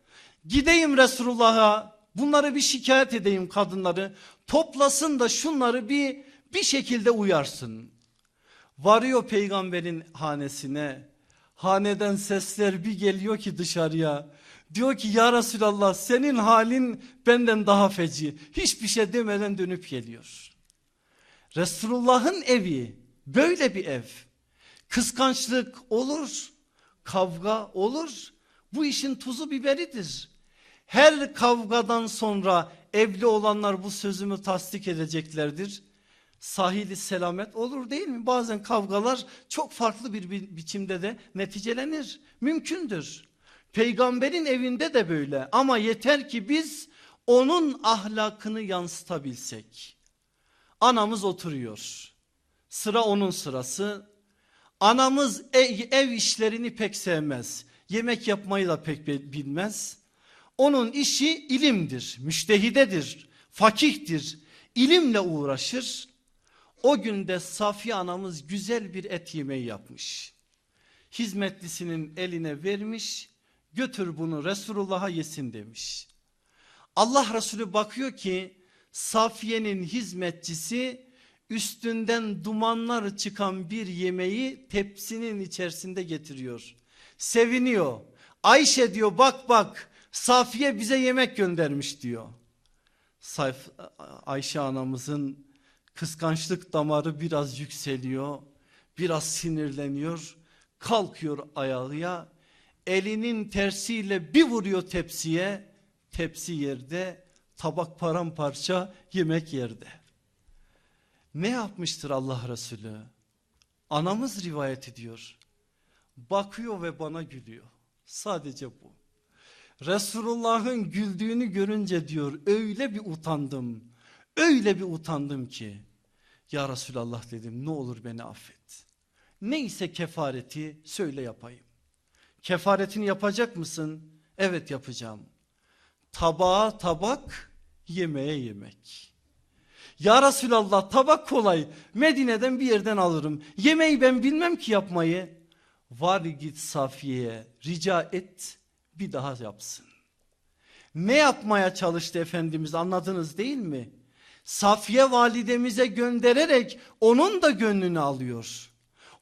Gideyim Resulullah'a bunları bir şikayet edeyim kadınları. Toplasın da şunları bir bir şekilde uyarsın. Varıyor peygamberin hanesine. Haneden sesler bir geliyor ki dışarıya. Diyor ki ya Resulallah senin halin benden daha feci. Hiçbir şey demeden dönüp geliyor. Resulullah'ın evi böyle bir ev. Kıskançlık olur, kavga olur. Bu işin tuzu biberidir. Her kavgadan sonra evli olanlar bu sözümü tasdik edeceklerdir. Sahili selamet olur değil mi? Bazen kavgalar çok farklı bir biçimde de neticelenir. Mümkündür. Peygamberin evinde de böyle ama yeter ki biz onun ahlakını yansıtabilsek. Anamız oturuyor. Sıra onun sırası. Anamız ev, ev işlerini pek sevmez. Yemek yapmayı da pek bilmez. Onun işi ilimdir, müştehidedir, fakihtir. İlimle uğraşır. O günde Safiye anamız güzel bir et yemeği yapmış. Hizmetlisinin eline vermiş götür bunu Resulullah'a yesin demiş. Allah Resulü bakıyor ki Safiye'nin hizmetçisi üstünden dumanlar çıkan bir yemeği tepsinin içerisinde getiriyor. Seviniyor. Ayşe diyor bak bak Safiye bize yemek göndermiş diyor. Ayşe anamızın kıskançlık damarı biraz yükseliyor. Biraz sinirleniyor. Kalkıyor ayağıya elinin tersiyle bir vuruyor tepsiye. Tepsi yerde tabak paramparça yemek yerde. Ne yapmıştır Allah Resulü? Anamız rivayet ediyor. Bakıyor ve bana gülüyor. Sadece bu. Resulullah'ın güldüğünü görünce diyor öyle bir utandım. Öyle bir utandım ki. Ya Resulallah dedim ne olur beni affet. Neyse kefareti söyle yapayım. Kefaretini yapacak mısın? Evet yapacağım. Tabağa tabak, yemeğe yemek. Ya Resulallah tabak kolay. Medine'den bir yerden alırım. Yemeği ben bilmem ki yapmayı. Var git Safiye'ye rica et bir daha yapsın. Ne yapmaya çalıştı Efendimiz anladınız değil mi? Safiye validemize göndererek onun da gönlünü alıyor.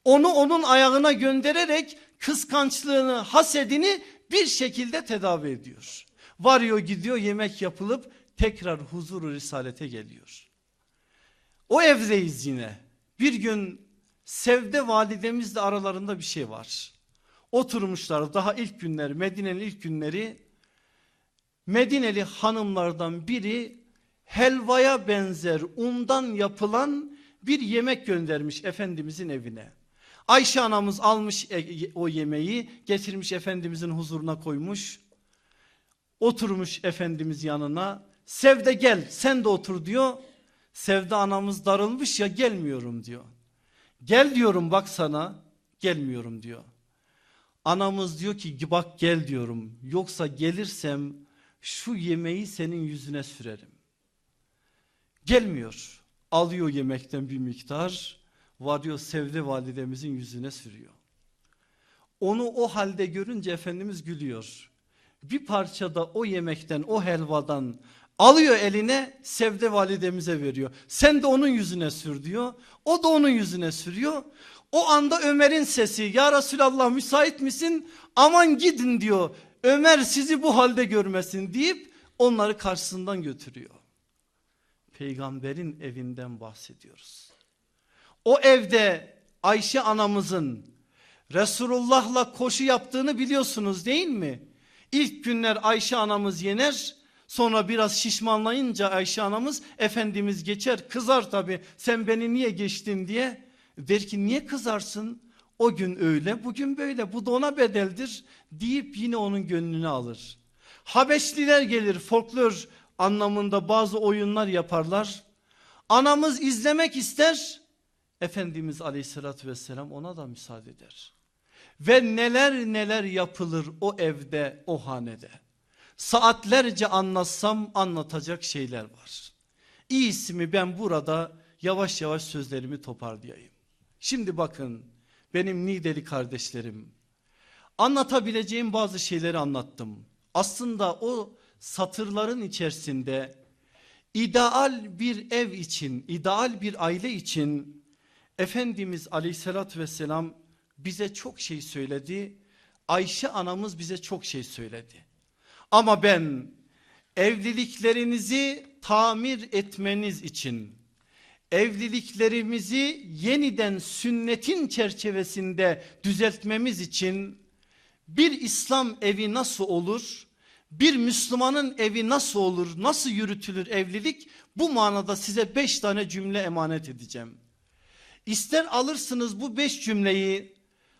Onu onun ayağına göndererek kıskançlığını, hasedini bir şekilde tedavi ediyor. Varıyor gidiyor yemek yapılıp tekrar huzuru risalete geliyor. O evdeyiz yine. Bir gün Sevde validemizle aralarında bir şey var. Oturmuşlar daha ilk günler Medine'nin ilk günleri Medineli hanımlardan biri helvaya benzer undan yapılan bir yemek göndermiş Efendimizin evine. Ayşe anamız almış e, o yemeği getirmiş Efendimizin huzuruna koymuş. Oturmuş Efendimiz yanına. Sevde gel sen de otur diyor. Sevde anamız darılmış ya gelmiyorum diyor. Gel diyorum bak sana gelmiyorum diyor. Anamız diyor ki bak gel diyorum yoksa gelirsem şu yemeği senin yüzüne sürerim. Gelmiyor alıyor yemekten bir miktar varıyor Sevde validemizin yüzüne sürüyor. Onu o halde görünce Efendimiz gülüyor. bir parça da o yemekten o helvadan alıyor eline Sevde validemize veriyor. Sen de onun yüzüne sür diyor. O da onun yüzüne sürüyor. O anda Ömer'in sesi ya Resulallah müsait misin? Aman gidin diyor. Ömer sizi bu halde görmesin deyip onları karşısından götürüyor. Peygamberin evinden bahsediyoruz. O evde Ayşe anamızın Resulullah'la koşu yaptığını biliyorsunuz değil mi? İlk günler Ayşe anamız yener sonra biraz şişmanlayınca Ayşe anamız Efendimiz geçer kızar tabi sen beni niye geçtin diye. Der ki niye kızarsın o gün öyle bugün böyle bu da ona bedeldir deyip yine onun gönlünü alır. Habeşliler gelir folklor anlamında bazı oyunlar yaparlar. Anamız izlemek ister Efendimiz aleyhissalatü vesselam ona da müsaade eder. Ve neler neler yapılır o evde o hanede. Saatlerce anlatsam anlatacak şeyler var. İyisi mi ben burada yavaş yavaş sözlerimi toparlayayım. Şimdi bakın benim Nideli kardeşlerim anlatabileceğim bazı şeyleri anlattım. Aslında o satırların içerisinde ideal bir ev için, ideal bir aile için Efendimiz aleyhissalatü vesselam bize çok şey söyledi. Ayşe anamız bize çok şey söyledi. Ama ben evliliklerinizi tamir etmeniz için evliliklerimizi yeniden sünnetin çerçevesinde düzeltmemiz için bir İslam evi nasıl olur? Bir Müslümanın evi nasıl olur? Nasıl yürütülür evlilik? Bu manada size beş tane cümle emanet edeceğim. İster alırsınız bu beş cümleyi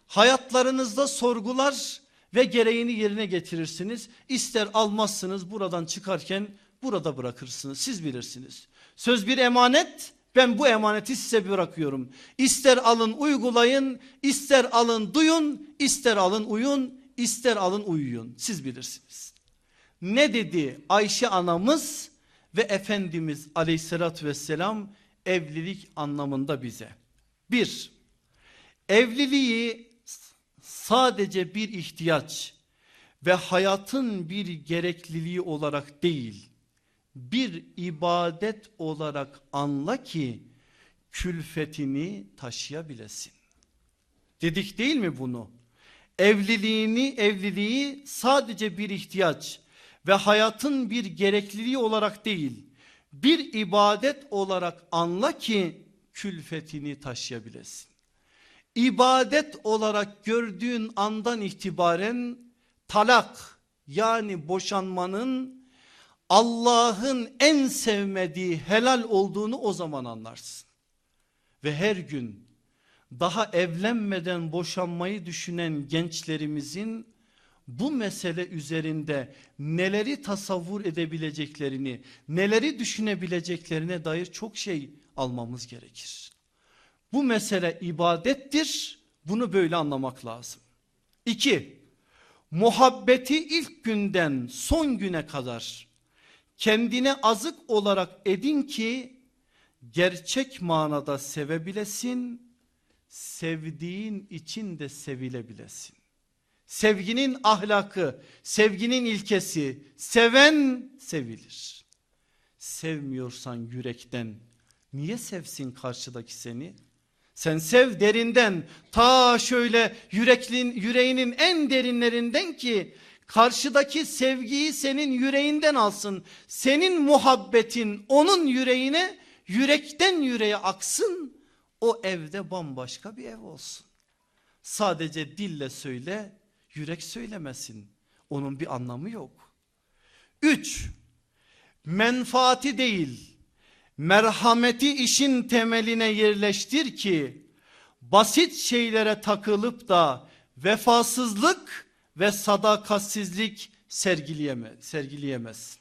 hayatlarınızda sorgular ve gereğini yerine getirirsiniz. İster almazsınız buradan çıkarken burada bırakırsınız siz bilirsiniz. Söz bir emanet ben bu emaneti size bırakıyorum. İster alın uygulayın ister alın duyun ister alın uyun ister alın uyuyun siz bilirsiniz. Ne dedi Ayşe anamız ve Efendimiz aleyhissalatü vesselam evlilik anlamında bize. Bir, evliliği sadece bir ihtiyaç ve hayatın bir gerekliliği olarak değil, bir ibadet olarak anla ki külfetini taşıyabilesin. Dedik değil mi bunu? Evliliğini, evliliği sadece bir ihtiyaç ve hayatın bir gerekliliği olarak değil, bir ibadet olarak anla ki külfetini taşıyabilesin. İbadet olarak gördüğün andan itibaren talak yani boşanmanın Allah'ın en sevmediği helal olduğunu o zaman anlarsın. Ve her gün daha evlenmeden boşanmayı düşünen gençlerimizin bu mesele üzerinde neleri tasavvur edebileceklerini, neleri düşünebileceklerine dair çok şey almamız gerekir. Bu mesele ibadettir. Bunu böyle anlamak lazım. İki, muhabbeti ilk günden son güne kadar kendine azık olarak edin ki gerçek manada sevebilesin, sevdiğin için de sevilebilesin. Sevginin ahlakı, sevginin ilkesi, seven sevilir. Sevmiyorsan yürekten Niye sevsin karşıdaki seni? Sen sev derinden ta şöyle yüreklin, yüreğinin en derinlerinden ki karşıdaki sevgiyi senin yüreğinden alsın. Senin muhabbetin onun yüreğine yürekten yüreğe aksın. O evde bambaşka bir ev olsun. Sadece dille söyle yürek söylemesin. Onun bir anlamı yok. Üç, menfaati değil merhameti işin temeline yerleştir ki basit şeylere takılıp da vefasızlık ve sadakatsizlik sergileyeme, sergileyemez.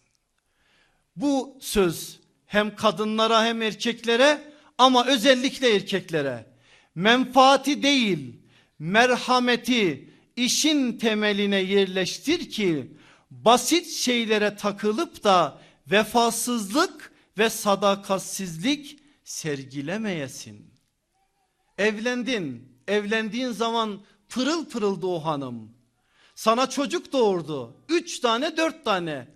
Bu söz hem kadınlara hem erkeklere ama özellikle erkeklere menfaati değil merhameti işin temeline yerleştir ki basit şeylere takılıp da vefasızlık ve sadakatsizlik sergilemeyesin. Evlendin, evlendiğin zaman pırıl pırıldı o hanım. Sana çocuk doğurdu. Üç tane dört tane.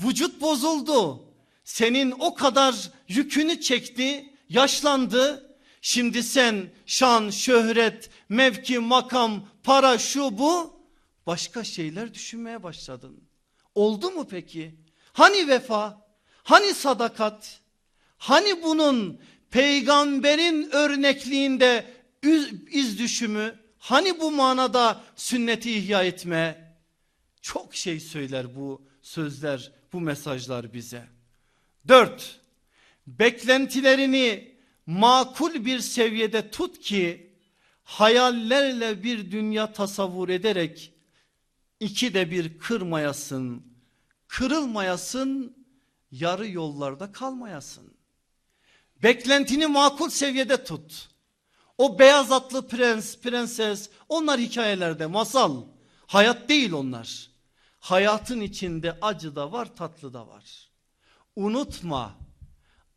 Vücut bozuldu. Senin o kadar yükünü çekti, yaşlandı. Şimdi sen şan, şöhret, mevki, makam, para şu bu başka şeyler düşünmeye başladın. Oldu mu peki? Hani vefa? Hani sadakat? Hani bunun peygamberin örnekliğinde iz düşümü? Hani bu manada sünneti ihya etme? Çok şey söyler bu sözler, bu mesajlar bize. Dört, beklentilerini makul bir seviyede tut ki hayallerle bir dünya tasavvur ederek iki de bir kırmayasın, kırılmayasın, yarı yollarda kalmayasın. Beklentini makul seviyede tut. O beyaz atlı prens, prenses onlar hikayelerde masal. Hayat değil onlar. Hayatın içinde acı da var tatlı da var. Unutma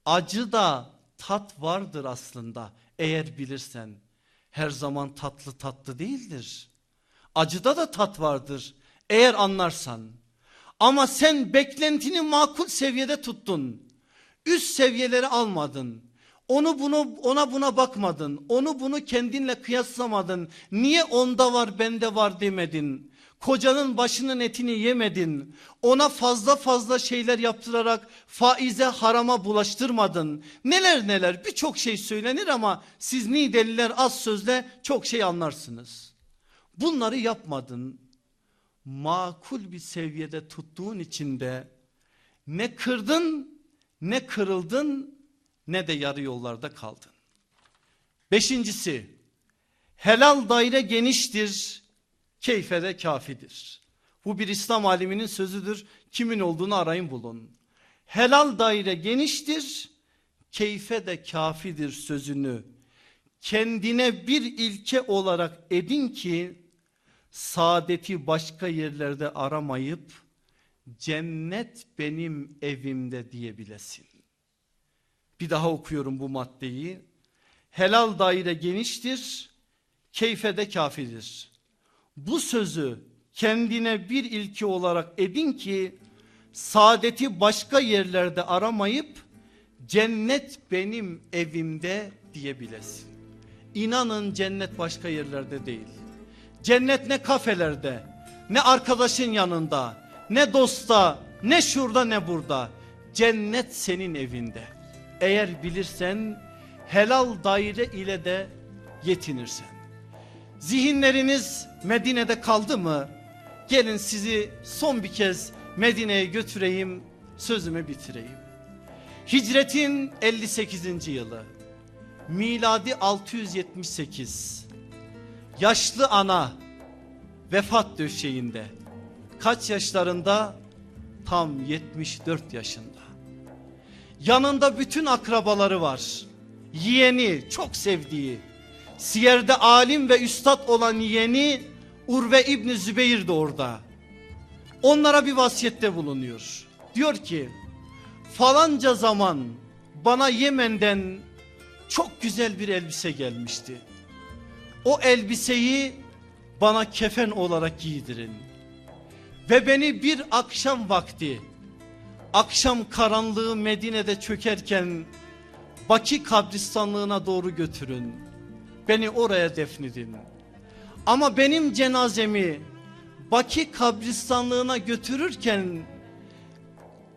acı da tat vardır aslında eğer bilirsen. Her zaman tatlı tatlı değildir. Acıda da tat vardır eğer anlarsan. Ama sen beklentini makul seviyede tuttun. Üst seviyeleri almadın. Onu bunu ona buna bakmadın. Onu bunu kendinle kıyaslamadın. Niye onda var bende var demedin. Kocanın başının etini yemedin. Ona fazla fazla şeyler yaptırarak faize harama bulaştırmadın. Neler neler birçok şey söylenir ama siz ni deliler az sözle çok şey anlarsınız. Bunları yapmadın. Makul bir seviyede tuttuğun içinde ne kırdın ne kırıldın ne de yarı yollarda kaldın. Beşincisi helal daire geniştir keyfe de kafidir. Bu bir İslam aliminin sözüdür. Kimin olduğunu arayın bulun. Helal daire geniştir, keyfe de kafidir sözünü kendine bir ilke olarak edin ki saadeti başka yerlerde aramayıp cennet benim evimde diyebilesin. Bir daha okuyorum bu maddeyi. Helal daire geniştir, keyfe de kafidir. Bu sözü kendine bir ilki olarak edin ki saadeti başka yerlerde aramayıp cennet benim evimde diyebilesin. İnanın cennet başka yerlerde değil. Cennet ne kafelerde, ne arkadaşın yanında, ne dosta, ne şurada ne burada. Cennet senin evinde. Eğer bilirsen helal daire ile de yetinirsen. Zihinleriniz Medine'de kaldı mı? Gelin sizi son bir kez Medine'ye götüreyim, sözümü bitireyim. Hicretin 58. yılı. Miladi 678. Yaşlı ana vefat döşeğinde. Kaç yaşlarında? Tam 74 yaşında. Yanında bütün akrabaları var. Yeğeni, çok sevdiği. Siyer'de alim ve üstad olan yeğeni Urve İbni Zübeyir de orada. Onlara bir vasiyette bulunuyor. Diyor ki falanca zaman bana Yemen'den çok güzel bir elbise gelmişti. O elbiseyi bana kefen olarak giydirin. Ve beni bir akşam vakti akşam karanlığı Medine'de çökerken Baki kabristanlığına doğru götürün. Beni oraya defnedin. Ama benim cenazemi Baki kabristanlığına götürürken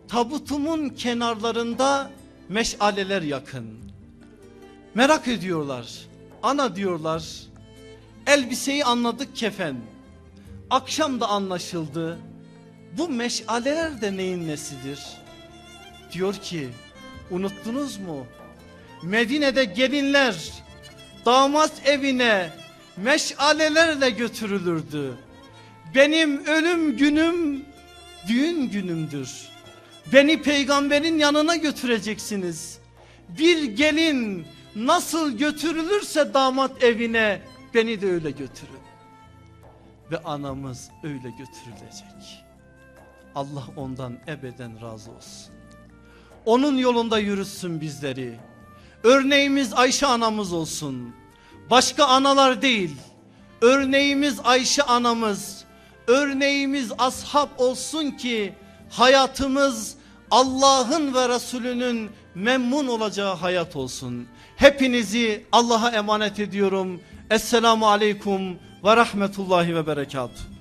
tabutumun kenarlarında meşaleler yakın. Merak ediyorlar. Ana diyorlar. Elbiseyi anladık kefen. Akşam da anlaşıldı. Bu meşaleler de neyin nesidir? Diyor ki unuttunuz mu? Medine'de gelinler damat evine meşalelerle götürülürdü. Benim ölüm günüm düğün günümdür. Beni peygamberin yanına götüreceksiniz. Bir gelin nasıl götürülürse damat evine beni de öyle götürün. Ve anamız öyle götürülecek. Allah ondan ebeden razı olsun. Onun yolunda yürütsün bizleri. Örneğimiz Ayşe anamız olsun. Başka analar değil. Örneğimiz Ayşe anamız. örneğimiz ashab olsun ki hayatımız Allah'ın ve Resulünün memnun olacağı hayat olsun. Hepinizi Allah'a emanet ediyorum. Esselamu Aleyküm ve Rahmetullahi ve Berekatuhu.